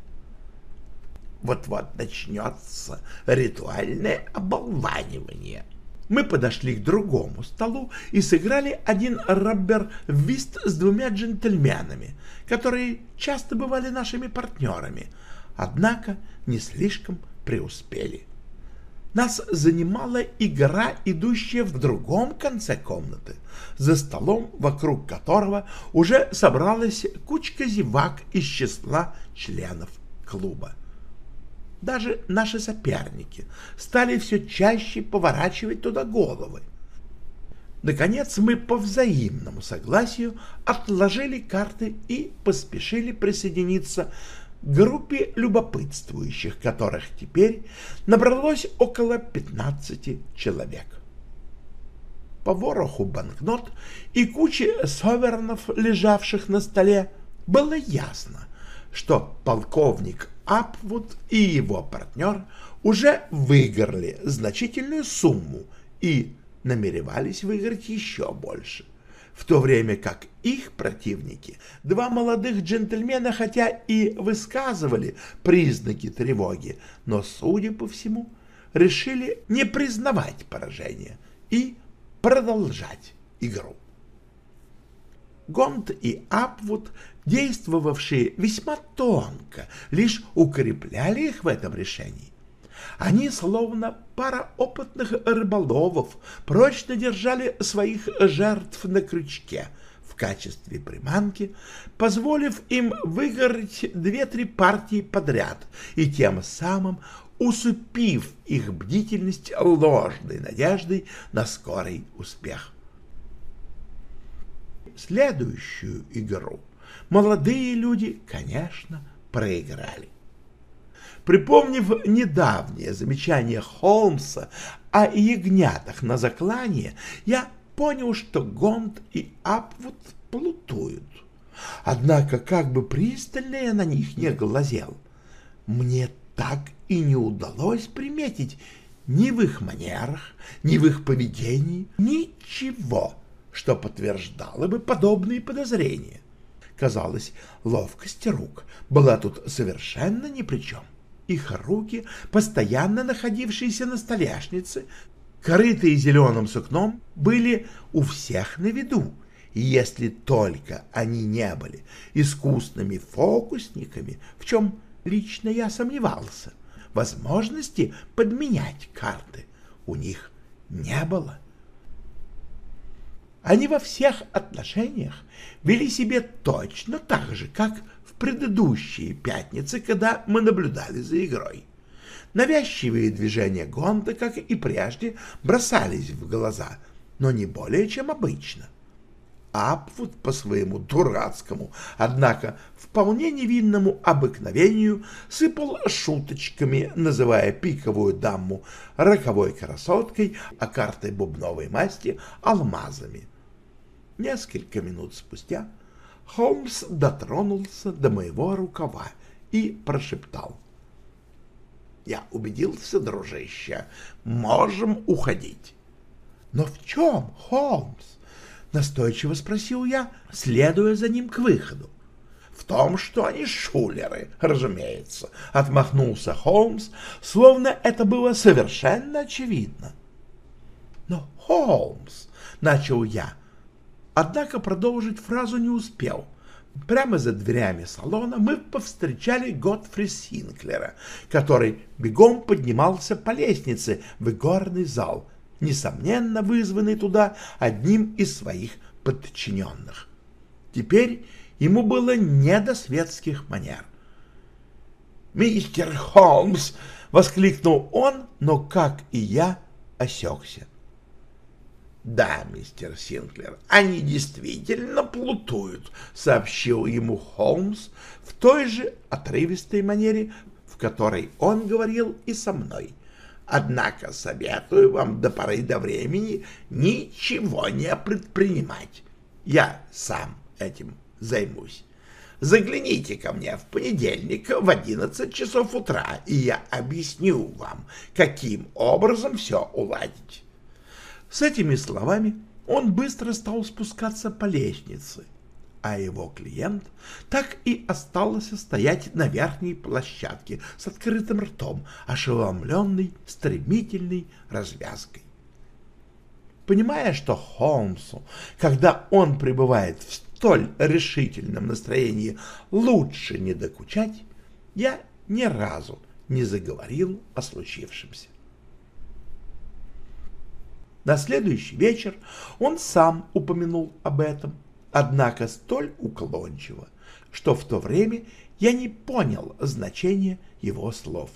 Вот-вот начнется ритуальное оболванивание. Мы подошли к другому столу и сыграли один роббер-вист с двумя джентльменами, которые часто бывали нашими партнерами, однако не слишком преуспели. Нас занимала игра, идущая в другом конце комнаты, за столом, вокруг которого уже собралась кучка зевак из числа членов клуба. Даже наши соперники стали все чаще поворачивать туда головы. Наконец мы по взаимному согласию отложили карты и поспешили присоединиться к группе любопытствующих, которых теперь набралось около 15 человек. По вороху банкнот и куче совернов, лежавших на столе, было ясно, что полковник Апвуд и его партнер уже выиграли значительную сумму и намеревались выиграть еще больше, в то время как их противники, два молодых джентльмена, хотя и высказывали признаки тревоги, но, судя по всему, решили не признавать поражение и продолжать игру. Гонт и Апвуд действовавшие весьма тонко, лишь укрепляли их в этом решении. Они, словно пара опытных рыболовов, прочно держали своих жертв на крючке в качестве приманки, позволив им выиграть две-три партии подряд и тем самым усыпив их бдительность ложной надеждой на скорый успех. Следующую игру молодые люди, конечно, проиграли. Припомнив недавнее замечание Холмса о ягнятах на заклание, я понял, что Гонт и Апвуд плутуют. Однако, как бы пристально я на них не глазел, мне так и не удалось приметить ни в их манерах, ни в их поведении ничего, что подтверждало бы подобные подозрения. Казалось, ловкость рук была тут совершенно ни при чем. Их руки, постоянно находившиеся на столешнице, крытые зеленым сукном, были у всех на виду, если только они не были искусными фокусниками, в чем лично я сомневался, возможности подменять карты у них не было. Они во всех отношениях вели себя точно так же, как в предыдущие пятницы, когда мы наблюдали за игрой. Навязчивые движения Гонта, как и прежде, бросались в глаза, но не более, чем обычно. Апфуд по своему дурацкому, однако вполне невинному обыкновению сыпал шуточками, называя пиковую даму роковой красоткой, а картой бубновой масти — алмазами. Несколько минут спустя Холмс дотронулся до моего рукава и прошептал. «Я убедился, дружище, можем уходить». «Но в чем, Холмс?» — настойчиво спросил я, следуя за ним к выходу. «В том, что они шулеры, разумеется», — отмахнулся Холмс, словно это было совершенно очевидно. «Но, Холмс», — начал я, — Однако продолжить фразу не успел. Прямо за дверями салона мы повстречали Готфри Синклера, который бегом поднимался по лестнице в игорный зал, несомненно вызванный туда одним из своих подчиненных. Теперь ему было не до светских манер. «Мистер Холмс!» — воскликнул он, но, как и я, осекся. «Да, мистер Синклер, они действительно плутуют», — сообщил ему Холмс в той же отрывистой манере, в которой он говорил и со мной. «Однако советую вам до поры до времени ничего не предпринимать. Я сам этим займусь. Загляните ко мне в понедельник в одиннадцать часов утра, и я объясню вам, каким образом все уладить». С этими словами он быстро стал спускаться по лестнице, а его клиент так и остался стоять на верхней площадке с открытым ртом, ошеломленный стремительной развязкой. Понимая, что Холмсу, когда он пребывает в столь решительном настроении, лучше не докучать, я ни разу не заговорил о случившемся. На следующий вечер он сам упомянул об этом, однако столь уклончиво, что в то время я не понял значения его слов.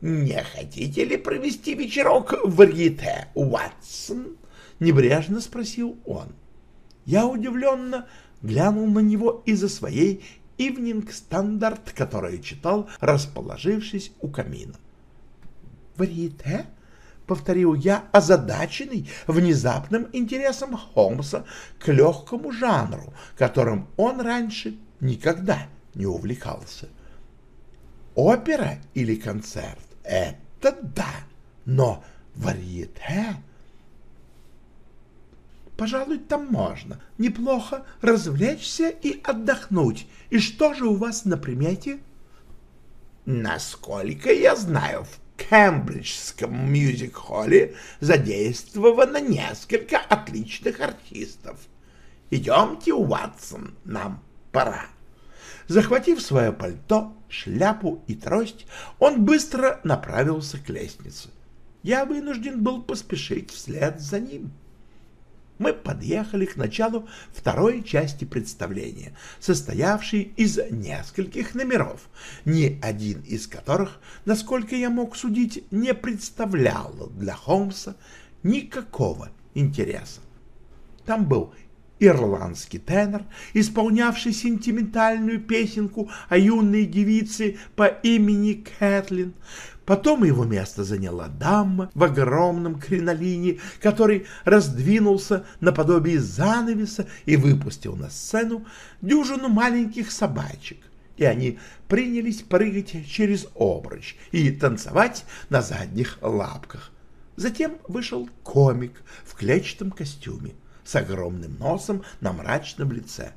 «Не хотите ли провести вечерок в Рите, Уатсон?» — небрежно спросил он. Я удивленно глянул на него из-за своей «Ивнинг Стандарт», который читал, расположившись у камина. «В Рите?» — повторил я, озадаченный внезапным интересом Холмса к легкому жанру, которым он раньше никогда не увлекался. Опера или концерт — это да, но варьете... Пожалуй, там можно неплохо развлечься и отдохнуть. И что же у вас на примете? Насколько я знаю, в Кембриджском мюзик-холле задействовано несколько отличных артистов. Идемте, Уатсон, нам пора. Захватив свое пальто, шляпу и трость, он быстро направился к лестнице. Я вынужден был поспешить вслед за ним мы подъехали к началу второй части представления, состоявшей из нескольких номеров, ни один из которых, насколько я мог судить, не представлял для Холмса никакого интереса. Там был ирландский тенор, исполнявший сентиментальную песенку о юной девице по имени Кэтлин, Потом его место заняла дама в огромном кринолине, который раздвинулся наподобие занавеса и выпустил на сцену дюжину маленьких собачек, и они принялись прыгать через обруч и танцевать на задних лапках. Затем вышел комик в клетчатом костюме с огромным носом на мрачном лице.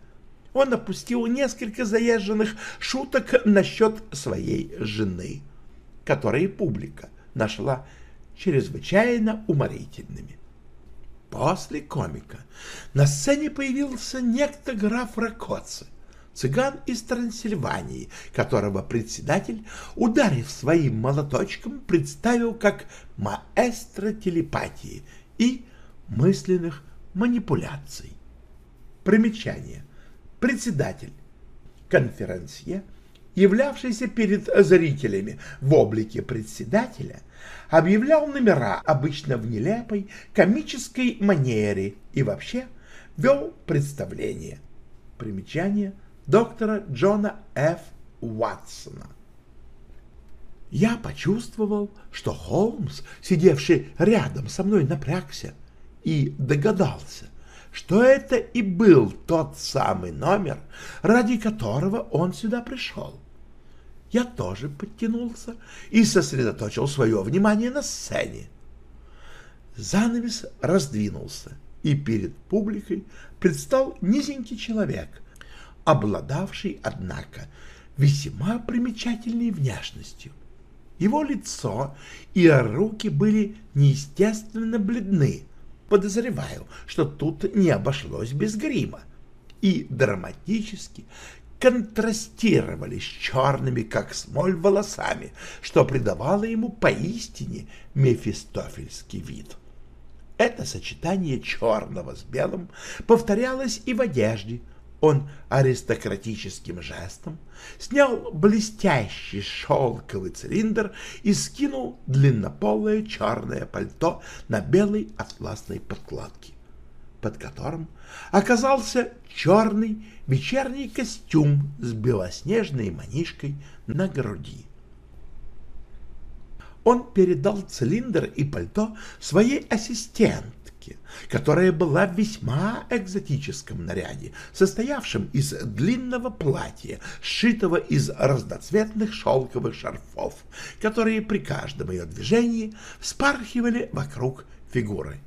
Он опустил несколько заезженных шуток насчет своей жены — которые публика нашла чрезвычайно уморительными. После комика на сцене появился некто граф Ракоци, цыган из Трансильвании, которого председатель, ударив своим молоточком, представил как маэстро телепатии и мысленных манипуляций. Примечание. Председатель. Конферансье – являвшийся перед зрителями в облике председателя, объявлял номера обычно в нелепой комической манере и вообще вел представление. Примечание доктора Джона Ф. Уатсона. Я почувствовал, что Холмс, сидевший рядом со мной, напрягся и догадался — что это и был тот самый номер, ради которого он сюда пришел. Я тоже подтянулся и сосредоточил свое внимание на сцене. Занавес раздвинулся, и перед публикой предстал низенький человек, обладавший, однако, весьма примечательной внешностью. Его лицо и руки были неестественно бледны, Подозреваю, что тут не обошлось без грима. И драматически контрастировали с черными, как смоль, волосами, что придавало ему поистине мефистофельский вид. Это сочетание черного с белым повторялось и в одежде, он аристократическим жестом снял блестящий шелковый цилиндр и скинул длиннополое черное пальто на белой атласной подкладке, под которым оказался черный вечерний костюм с белоснежной манишкой на груди. Он передал цилиндр и пальто своей ассистент, девушке, которая была в весьма экзотическом наряде, состоявшем из длинного платья, сшитого из разноцветных шелковых шарфов, которые при каждом ее движении вспархивали вокруг фигуры.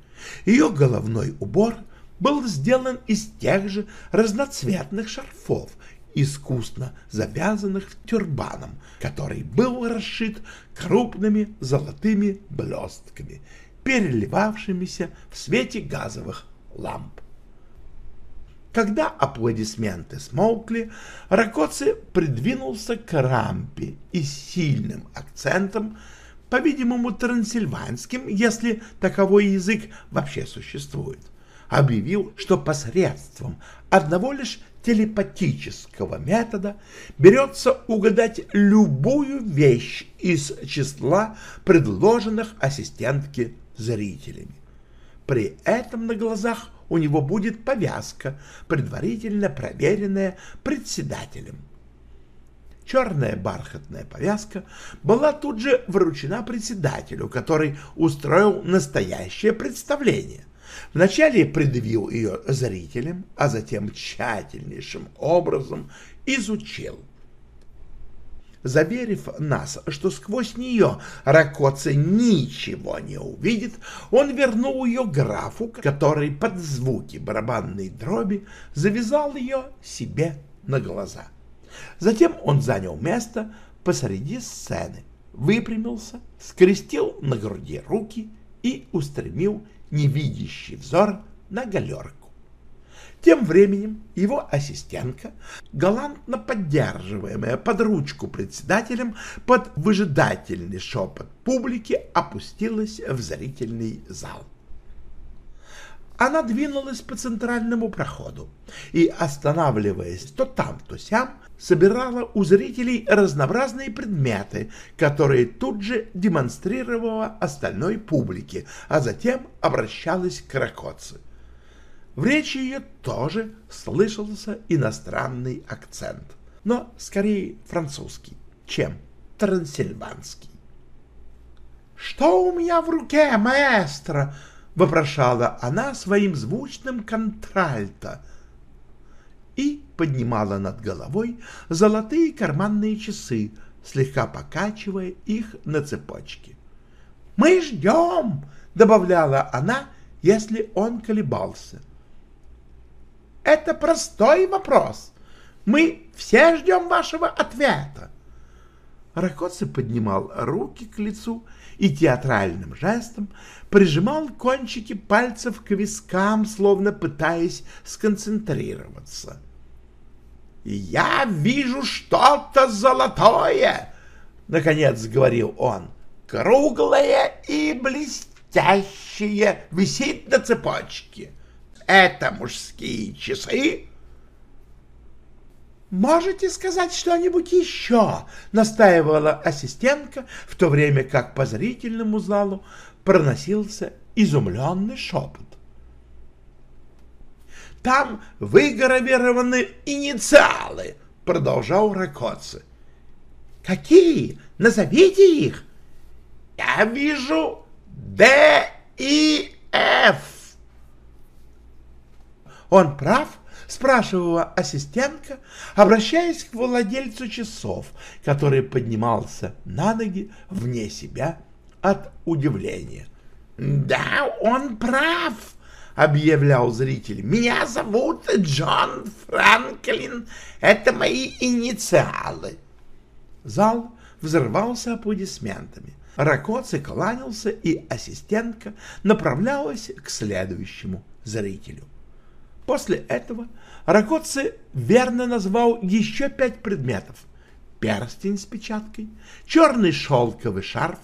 Ее головной убор был сделан из тех же разноцветных шарфов, искусно завязанных тюрбаном, который был расшит крупными золотыми блестками, переливавшимися в свете газовых ламп. Когда аплодисменты смолкли, Ракоци придвинулся к рампе и с сильным акцентом, по-видимому, трансильванским, если таковой язык вообще существует, объявил, что посредством одного лишь телепатического метода берется угадать любую вещь из числа предложенных ассистентке зрителями. При этом на глазах у него будет повязка, предварительно проверенная председателем. Черная бархатная повязка была тут же вручена председателю, который устроил настоящее представление. Вначале предъявил ее зрителям, а затем тщательнейшим образом изучил Заверив нас, что сквозь нее Ракоца ничего не увидит, он вернул ее графу, который под звуки барабанной дроби завязал ее себе на глаза. Затем он занял место посреди сцены, выпрямился, скрестил на груди руки и устремил невидящий взор на галерку. Тем временем его ассистентка, галантно поддерживаемая под ручку председателем, под выжидательный шепот публики опустилась в зрительный зал. Она двинулась по центральному проходу и, останавливаясь то там, то сям, собирала у зрителей разнообразные предметы, которые тут же демонстрировала остальной публике, а затем обращалась к Ракоци. В речи ее тоже слышался иностранный акцент, но скорее французский, чем трансильванский. «Что у меня в руке, маэстро?» — вопрошала она своим звучным контральто и поднимала над головой золотые карманные часы, слегка покачивая их на цепочке. «Мы ждем!» — добавляла она, если он колебался — это простой вопрос. Мы все ждем вашего ответа. Ракоци поднимал руки к лицу и театральным жестом прижимал кончики пальцев к вискам, словно пытаясь сконцентрироваться. «Я вижу что-то золотое!» — наконец говорил он. «Круглое и блестящее висит на цепочке это мужские часы? «Можете сказать что-нибудь еще?» — настаивала ассистентка, в то время как по зрительному залу проносился изумленный шепот. «Там выгравированы инициалы», — продолжал Ракоци. «Какие? Назовите их!» «Я вижу Д и Ф». «Он прав?» — спрашивала ассистентка, обращаясь к владельцу часов, который поднимался на ноги вне себя от удивления. «Да, он прав!» — объявлял зритель. «Меня зовут Джон Франклин. Это мои инициалы». Зал взорвался аплодисментами. Ракоци кланялся, и ассистентка направлялась к следующему зрителю. После этого Ракоци верно назвал еще пять предметов. Перстень с печаткой, черный шелковый шарф,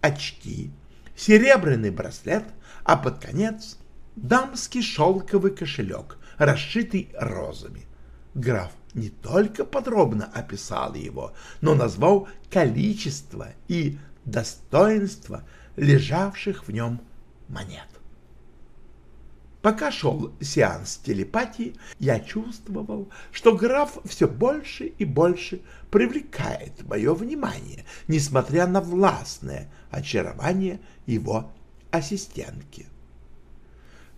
очки, серебряный браслет, а под конец дамский шелковый кошелек, расшитый розами. Граф не только подробно описал его, но назвал количество и достоинство лежавших в нем монет. Пока шел сеанс телепатии, я чувствовал, что граф все больше и больше привлекает мое внимание, несмотря на властное очарование его ассистентки.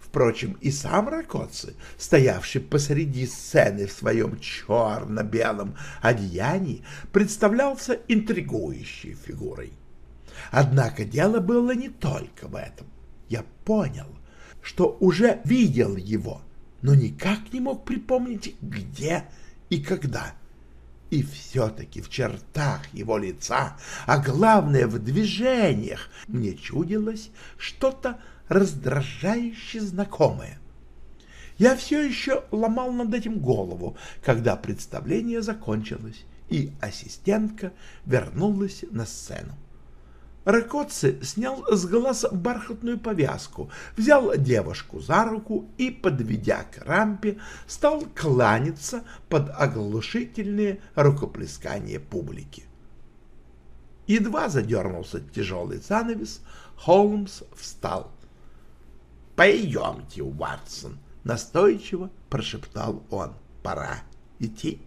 Впрочем, и сам Ракоци, стоявший посреди сцены в своем черно-белом одеянии, представлялся интригующей фигурой. Однако дело было не только в этом. Я понял — что уже видел его, но никак не мог припомнить, где и когда. И все-таки в чертах его лица, а главное в движениях, мне чудилось что-то раздражающе знакомое. Я все еще ломал над этим голову, когда представление закончилось, и ассистентка вернулась на сцену. Ракоци снял с глаз бархатную повязку, взял девушку за руку и, подведя к рампе, стал кланяться под оглушительные рукоплескания публики. Едва задернулся тяжелый занавес, Холмс встал. «Пойдемте, Уатсон», — настойчиво прошептал он. «Пора идти»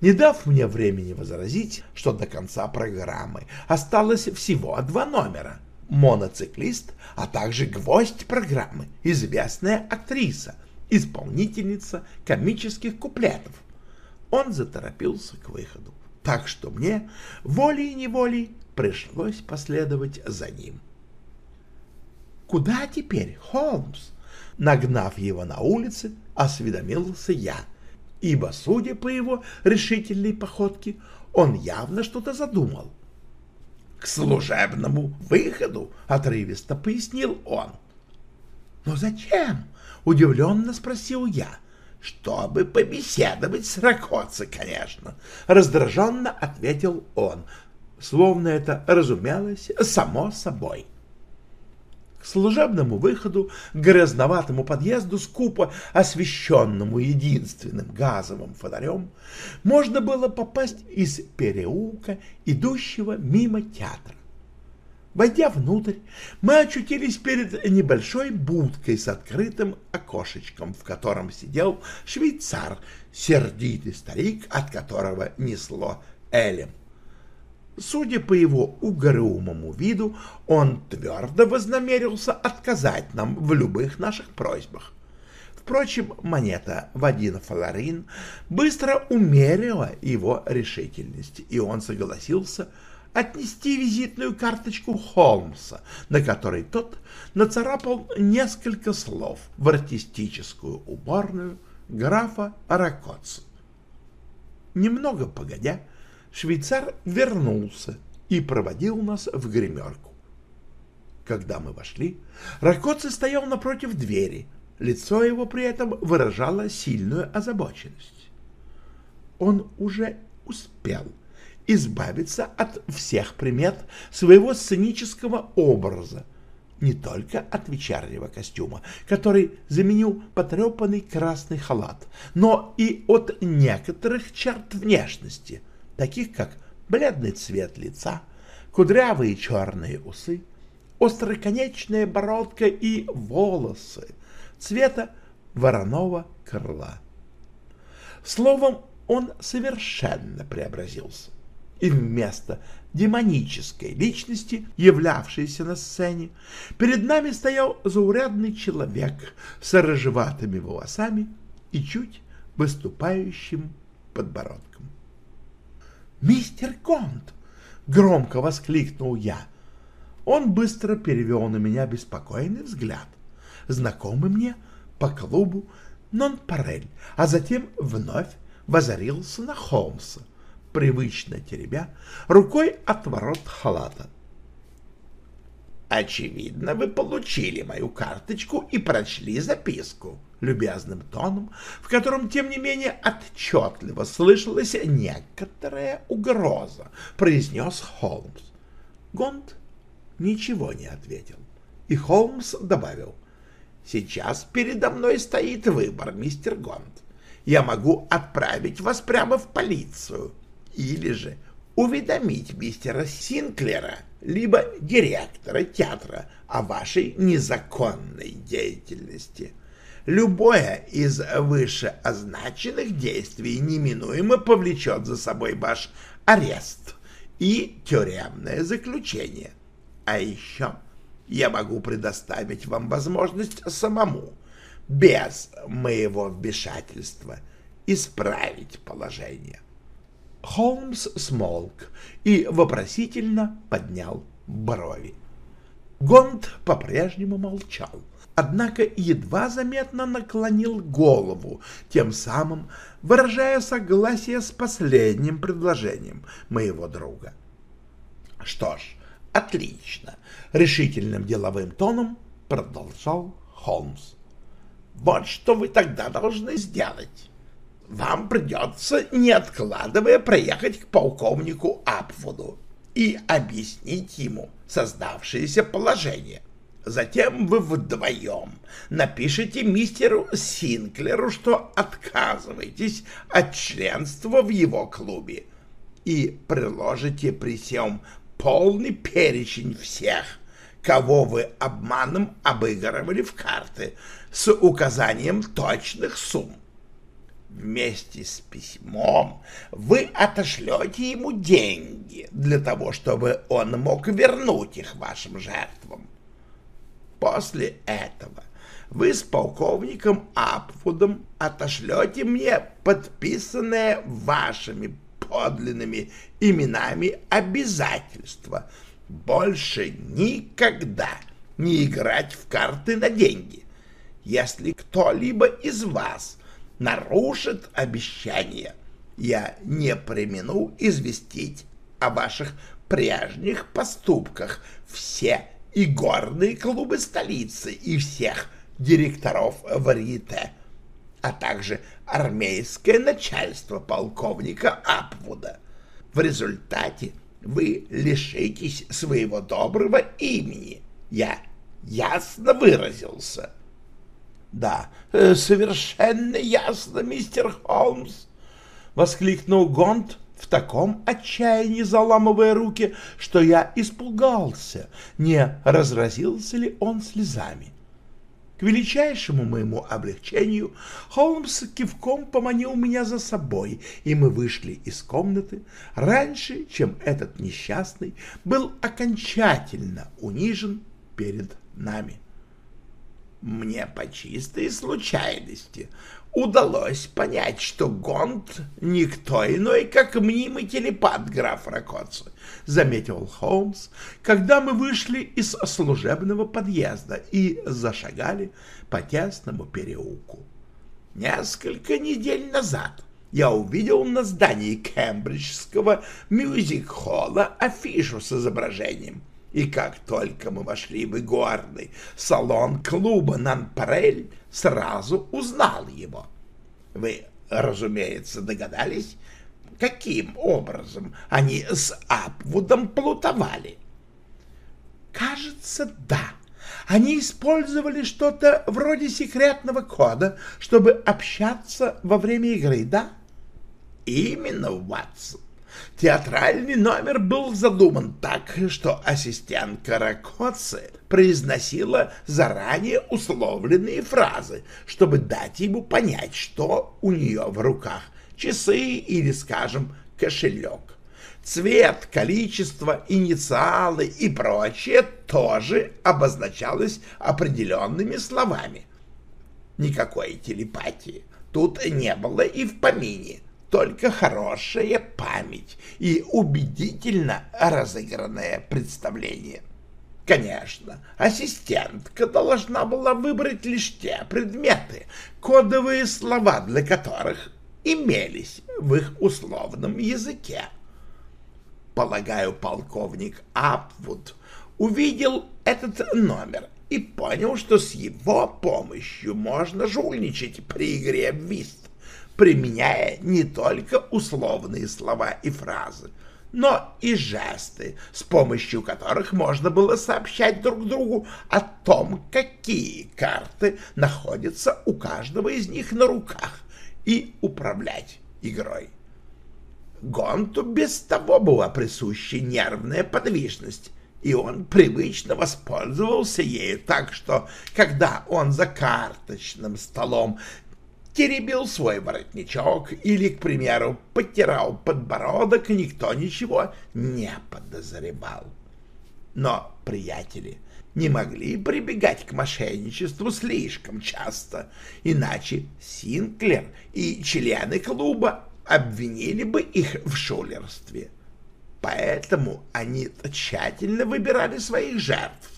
не дав мне времени возразить, что до конца программы осталось всего два номера. Моноциклист, а также гвоздь программы, известная актриса, исполнительница комических куплетов. Он заторопился к выходу, так что мне волей-неволей пришлось последовать за ним. «Куда теперь, Холмс?» Нагнав его на улице, осведомился я — ибо, судя по его решительной походке, он явно что-то задумал. — К служебному выходу, — отрывисто пояснил он. — Но зачем? — удивленно спросил я. — Чтобы побеседовать с Ракоци, конечно, — раздраженно ответил он, словно это разумелось само собой. — служебному выходу, к грязноватому подъезду, скупо освещенному единственным газовым фонарем, можно было попасть из переулка, идущего мимо театра. Войдя внутрь, мы очутились перед небольшой будкой с открытым окошечком, в котором сидел швейцар, сердитый старик, от которого несло элем. Судя по его угрюмому виду, он твердо вознамерился отказать нам в любых наших просьбах. Впрочем, монета в один флорин быстро умерила его решительность, и он согласился отнести визитную карточку Холмса, на которой тот нацарапал несколько слов в артистическую уборную графа Ракоца. Немного погодя, швейцар вернулся и проводил нас в гримерку. Когда мы вошли, Ракоци стоял напротив двери, лицо его при этом выражало сильную озабоченность. Он уже успел избавиться от всех примет своего сценического образа, не только от вечернего костюма, который заменил потрепанный красный халат, но и от некоторых черт внешности, таких как бледный цвет лица, кудрявые черные усы, остроконечная бородка и волосы цвета вороного крыла. Словом, он совершенно преобразился, и вместо демонической личности, являвшейся на сцене, перед нами стоял заурядный человек с рыжеватыми волосами и чуть выступающим подбородком. «Мистер Конт!» — громко воскликнул я. Он быстро перевел на меня беспокойный взгляд, знакомый мне по клубу Нон-Парель, а затем вновь возорился на Холмса, привычно теребя рукой отворот халата. «Очевидно, вы получили мою карточку и прочли записку», любезным тоном, в котором, тем не менее, отчетливо слышалась некоторая угроза, произнес Холмс. Гонд ничего не ответил, и Холмс добавил, «Сейчас передо мной стоит выбор, мистер Гонд. Я могу отправить вас прямо в полицию, или же уведомить мистера Синклера, либо директора театра о вашей незаконной деятельности». Любое из вышеозначенных действий неминуемо повлечет за собой ваш арест и тюремное заключение. А еще я могу предоставить вам возможность самому, без моего вмешательства, исправить положение. Холмс смолк и вопросительно поднял брови. Гонд по-прежнему молчал однако едва заметно наклонил голову, тем самым выражая согласие с последним предложением моего друга. «Что ж, отлично!» — решительным деловым тоном продолжал Холмс. «Вот что вы тогда должны сделать. Вам придется, не откладывая, проехать к полковнику Апвуду и объяснить ему создавшееся положение. Затем вы вдвоем напишите мистеру Синклеру, что отказываетесь от членства в его клубе и приложите при всем полный перечень всех, кого вы обманом обыгрывали в карты с указанием точных сумм. Вместе с письмом вы отошлете ему деньги для того, чтобы он мог вернуть их вашим жертвам. После этого вы с полковником Апвудом отошлете мне подписанное вашими подлинными именами обязательство больше никогда не играть в карты на деньги. Если кто-либо из вас нарушит обещание, я не примену известить о ваших прежних поступках все и горные клубы столицы, и всех директоров Варьете, а также армейское начальство полковника Апвуда. В результате вы лишитесь своего доброго имени. Я ясно выразился. — Да, э, совершенно ясно, мистер Холмс, — воскликнул Гонт, в таком отчаянии заламывая руки, что я испугался, не разразился ли он слезами. К величайшему моему облегчению Холмс кивком поманил меня за собой, и мы вышли из комнаты раньше, чем этот несчастный был окончательно унижен перед нами. Мне по чистой случайности удалось понять, что Гонт — никто иной, как мнимый телепат граф Ракоцу, — заметил Холмс, когда мы вышли из служебного подъезда и зашагали по тесному переулку. Несколько недель назад я увидел на здании Кембриджского мюзик-холла афишу с изображением — и как только мы вошли в игорный салон клуба Нанпарель, сразу узнал его. Вы, разумеется, догадались, каким образом они с Апвудом плутовали? Кажется, да. Они использовали что-то вроде секретного кода, чтобы общаться во время игры, да? Именно, Ватсон. Театральный номер был задуман так, что ассистентка Ракоци произносила заранее условленные фразы, чтобы дать ему понять, что у нее в руках — часы или, скажем, кошелек. Цвет, количество, инициалы и прочее тоже обозначалось определенными словами. Никакой телепатии тут не было и в помине — только хорошая память и убедительно разыгранное представление. Конечно, ассистентка должна была выбрать лишь те предметы, кодовые слова для которых имелись в их условном языке. Полагаю, полковник Апвуд увидел этот номер и понял, что с его помощью можно жульничать при игре в вист применяя не только условные слова и фразы, но и жесты, с помощью которых можно было сообщать друг другу о том, какие карты находятся у каждого из них на руках, и управлять игрой. Гонту без того была присуща нервная подвижность, и он привычно воспользовался ею, так что, когда он за карточным столом теребил свой воротничок или, к примеру, потирал подбородок, никто ничего не подозревал. Но приятели не могли прибегать к мошенничеству слишком часто, иначе Синклер и члены клуба обвинили бы их в шулерстве. Поэтому они тщательно выбирали своих жертв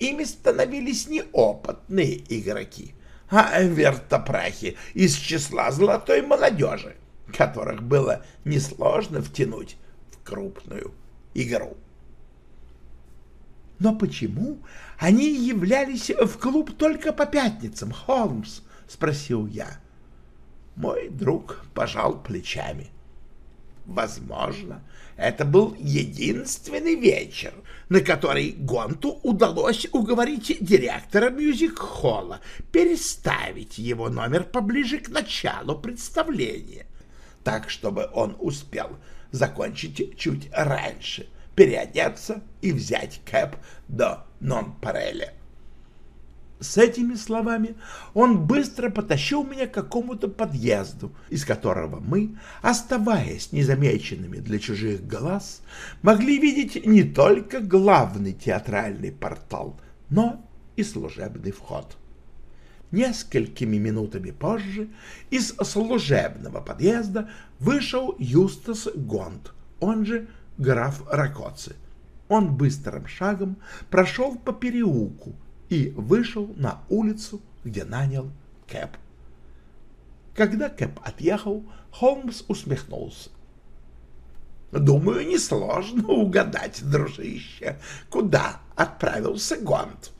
ими становились неопытные игроки, а вертопрахи из числа золотой молодежи, которых было несложно втянуть в крупную игру. «Но почему они являлись в клуб только по пятницам, Холмс?» — спросил я. Мой друг пожал плечами. Возможно, это был единственный вечер, на который Гонту удалось уговорить директора мюзик-холла переставить его номер поближе к началу представления, так, чтобы он успел закончить чуть раньше — переодеться и взять Кэп до Нон-Пареля. С этими словами он быстро потащил меня к какому-то подъезду, из которого мы, оставаясь незамеченными для чужих глаз, могли видеть не только главный театральный портал, но и служебный вход. Несколькими минутами позже из служебного подъезда вышел Юстас Гонт, он же граф Ракоци. Он быстрым шагом прошел по переулку и вышел на улицу, где нанял Кэп. Когда Кэп отъехал, Холмс усмехнулся. «Думаю, несложно угадать, дружище, куда отправился Гонт.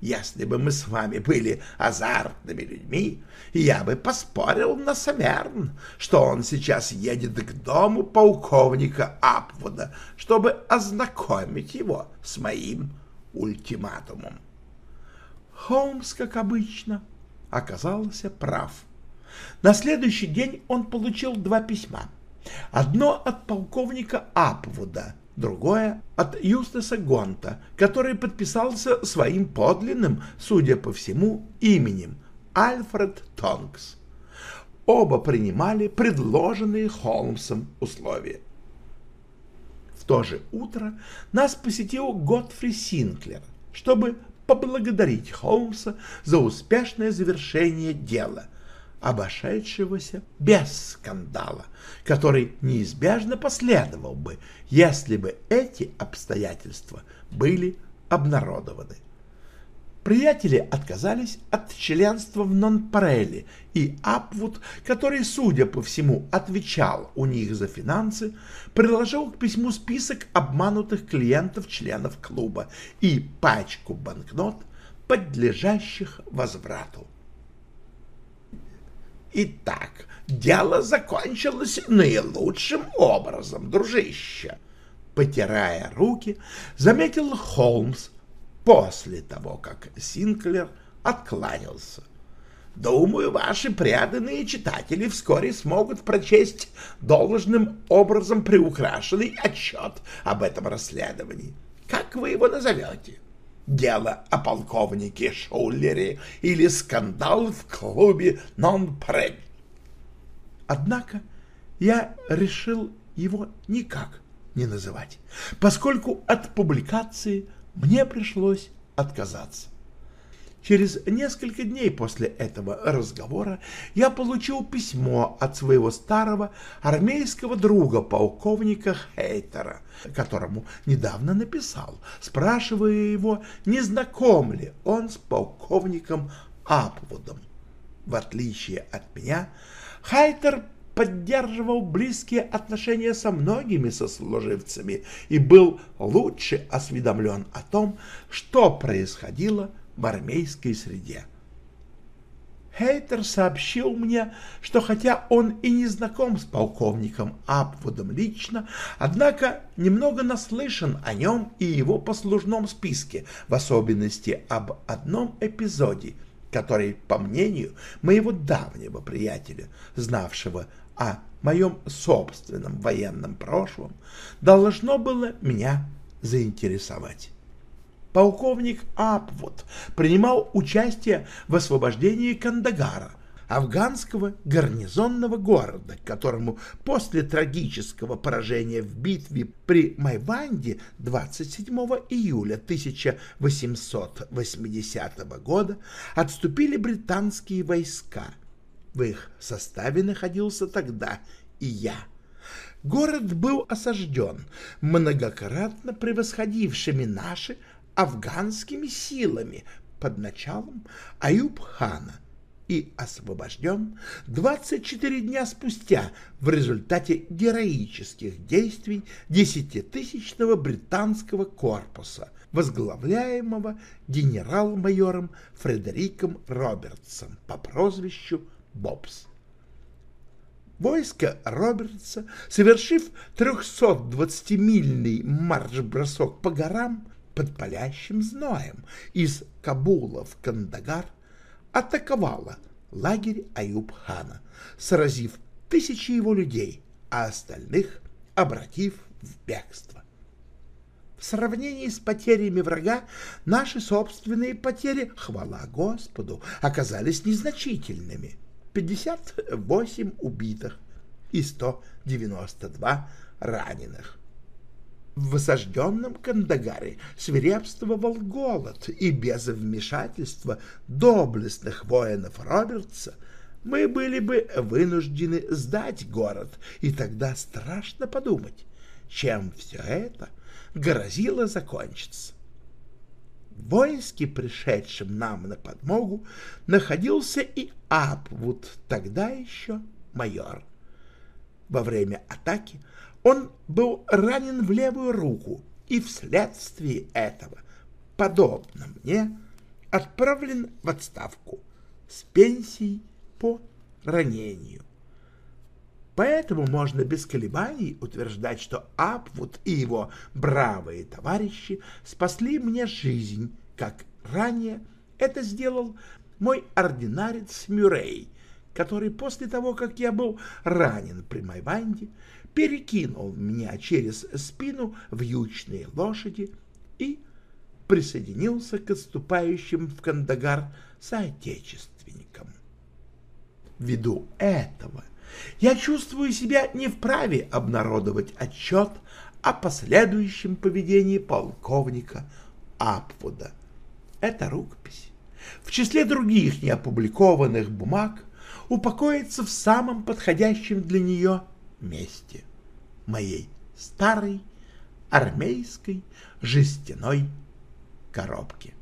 Если бы мы с вами были азартными людьми, я бы поспорил на Самерн, что он сейчас едет к дому полковника Апвуда, чтобы ознакомить его с моим ультиматумом. Холмс, как обычно, оказался прав. На следующий день он получил два письма. Одно от полковника Апвуда — другое от Юстаса Гонта, который подписался своим подлинным, судя по всему, именем Альфред Тонкс. Оба принимали предложенные Холмсом условия. В то же утро нас посетил Готфри Синклер, чтобы поблагодарить Холмса за успешное завершение дела – обошедшегося без скандала, который неизбежно последовал бы, если бы эти обстоятельства были обнародованы. Приятели отказались от членства в Нонпарелле, и Апвуд, который, судя по всему, отвечал у них за финансы, приложил к письму список обманутых клиентов-членов клуба и пачку банкнот, подлежащих возврату. Итак, дело закончилось наилучшим образом, дружище. Потирая руки, заметил Холмс после того, как Синклер откланялся. Думаю, ваши преданные читатели вскоре смогут прочесть должным образом приукрашенный отчет об этом расследовании. Как вы его назовете? дело о полковнике Шоулере или скандал в клубе «Нон-Прель». Однако я решил его никак не называть, поскольку от публикации мне пришлось отказаться. Через несколько дней после этого разговора я получил письмо от своего старого армейского друга, полковника Хейтера, которому недавно написал, спрашивая его, не знаком ли он с полковником Апвудом. В отличие от меня, Хайтер поддерживал близкие отношения со многими сослуживцами и был лучше осведомлен о том, что происходило в армейской среде. Хейтер сообщил мне, что хотя он и не знаком с полковником Апвудом лично, однако немного наслышан о нем и его послужном списке, в особенности об одном эпизоде, который, по мнению моего давнего приятеля, знавшего о моем собственном военном прошлом, должно было меня заинтересовать полковник Апвуд принимал участие в освобождении Кандагара, афганского гарнизонного города, которому после трагического поражения в битве при Майванде 27 июля 1880 года отступили британские войска. В их составе находился тогда и я. Город был осажден многократно превосходившими наши афганскими силами под началом Аюб-хана и освобожден 24 дня спустя в результате героических действий десятитысячного британского корпуса, возглавляемого генерал-майором Фредериком Робертсом по прозвищу Бобс. Войско Робертса, совершив 320-мильный марш-бросок по горам под палящим зноем из Кабула в Кандагар, атаковало лагерь Аюб-хана, сразив тысячи его людей, а остальных обратив в бегство. В сравнении с потерями врага наши собственные потери, хвала Господу, оказались незначительными. 58 убитых и 192 раненых. В высажденном Кандагаре свирепствовал голод, и без вмешательства доблестных воинов Робертса мы были бы вынуждены сдать город, и тогда страшно подумать, чем все это грозило закончиться. Войске, пришедшем нам на подмогу, находился и Апвуд, тогда еще майор. Во время атаки он был ранен в левую руку и вследствие этого, подобно мне, отправлен в отставку с пенсией по ранению. Поэтому можно без колебаний утверждать, что Апвуд и его бравые товарищи спасли мне жизнь, как ранее это сделал мой ординарец Мюррей, который после того, как я был ранен при Майванде, перекинул меня через спину в ючные лошади и присоединился к отступающим в Кандагар соотечественникам. Ввиду этого я чувствую себя не вправе обнародовать отчет о последующем поведении полковника Апвуда. Это рукопись. В числе других неопубликованных бумаг упокоится в самом подходящем для нее месте моей старой армейской жестяной коробки.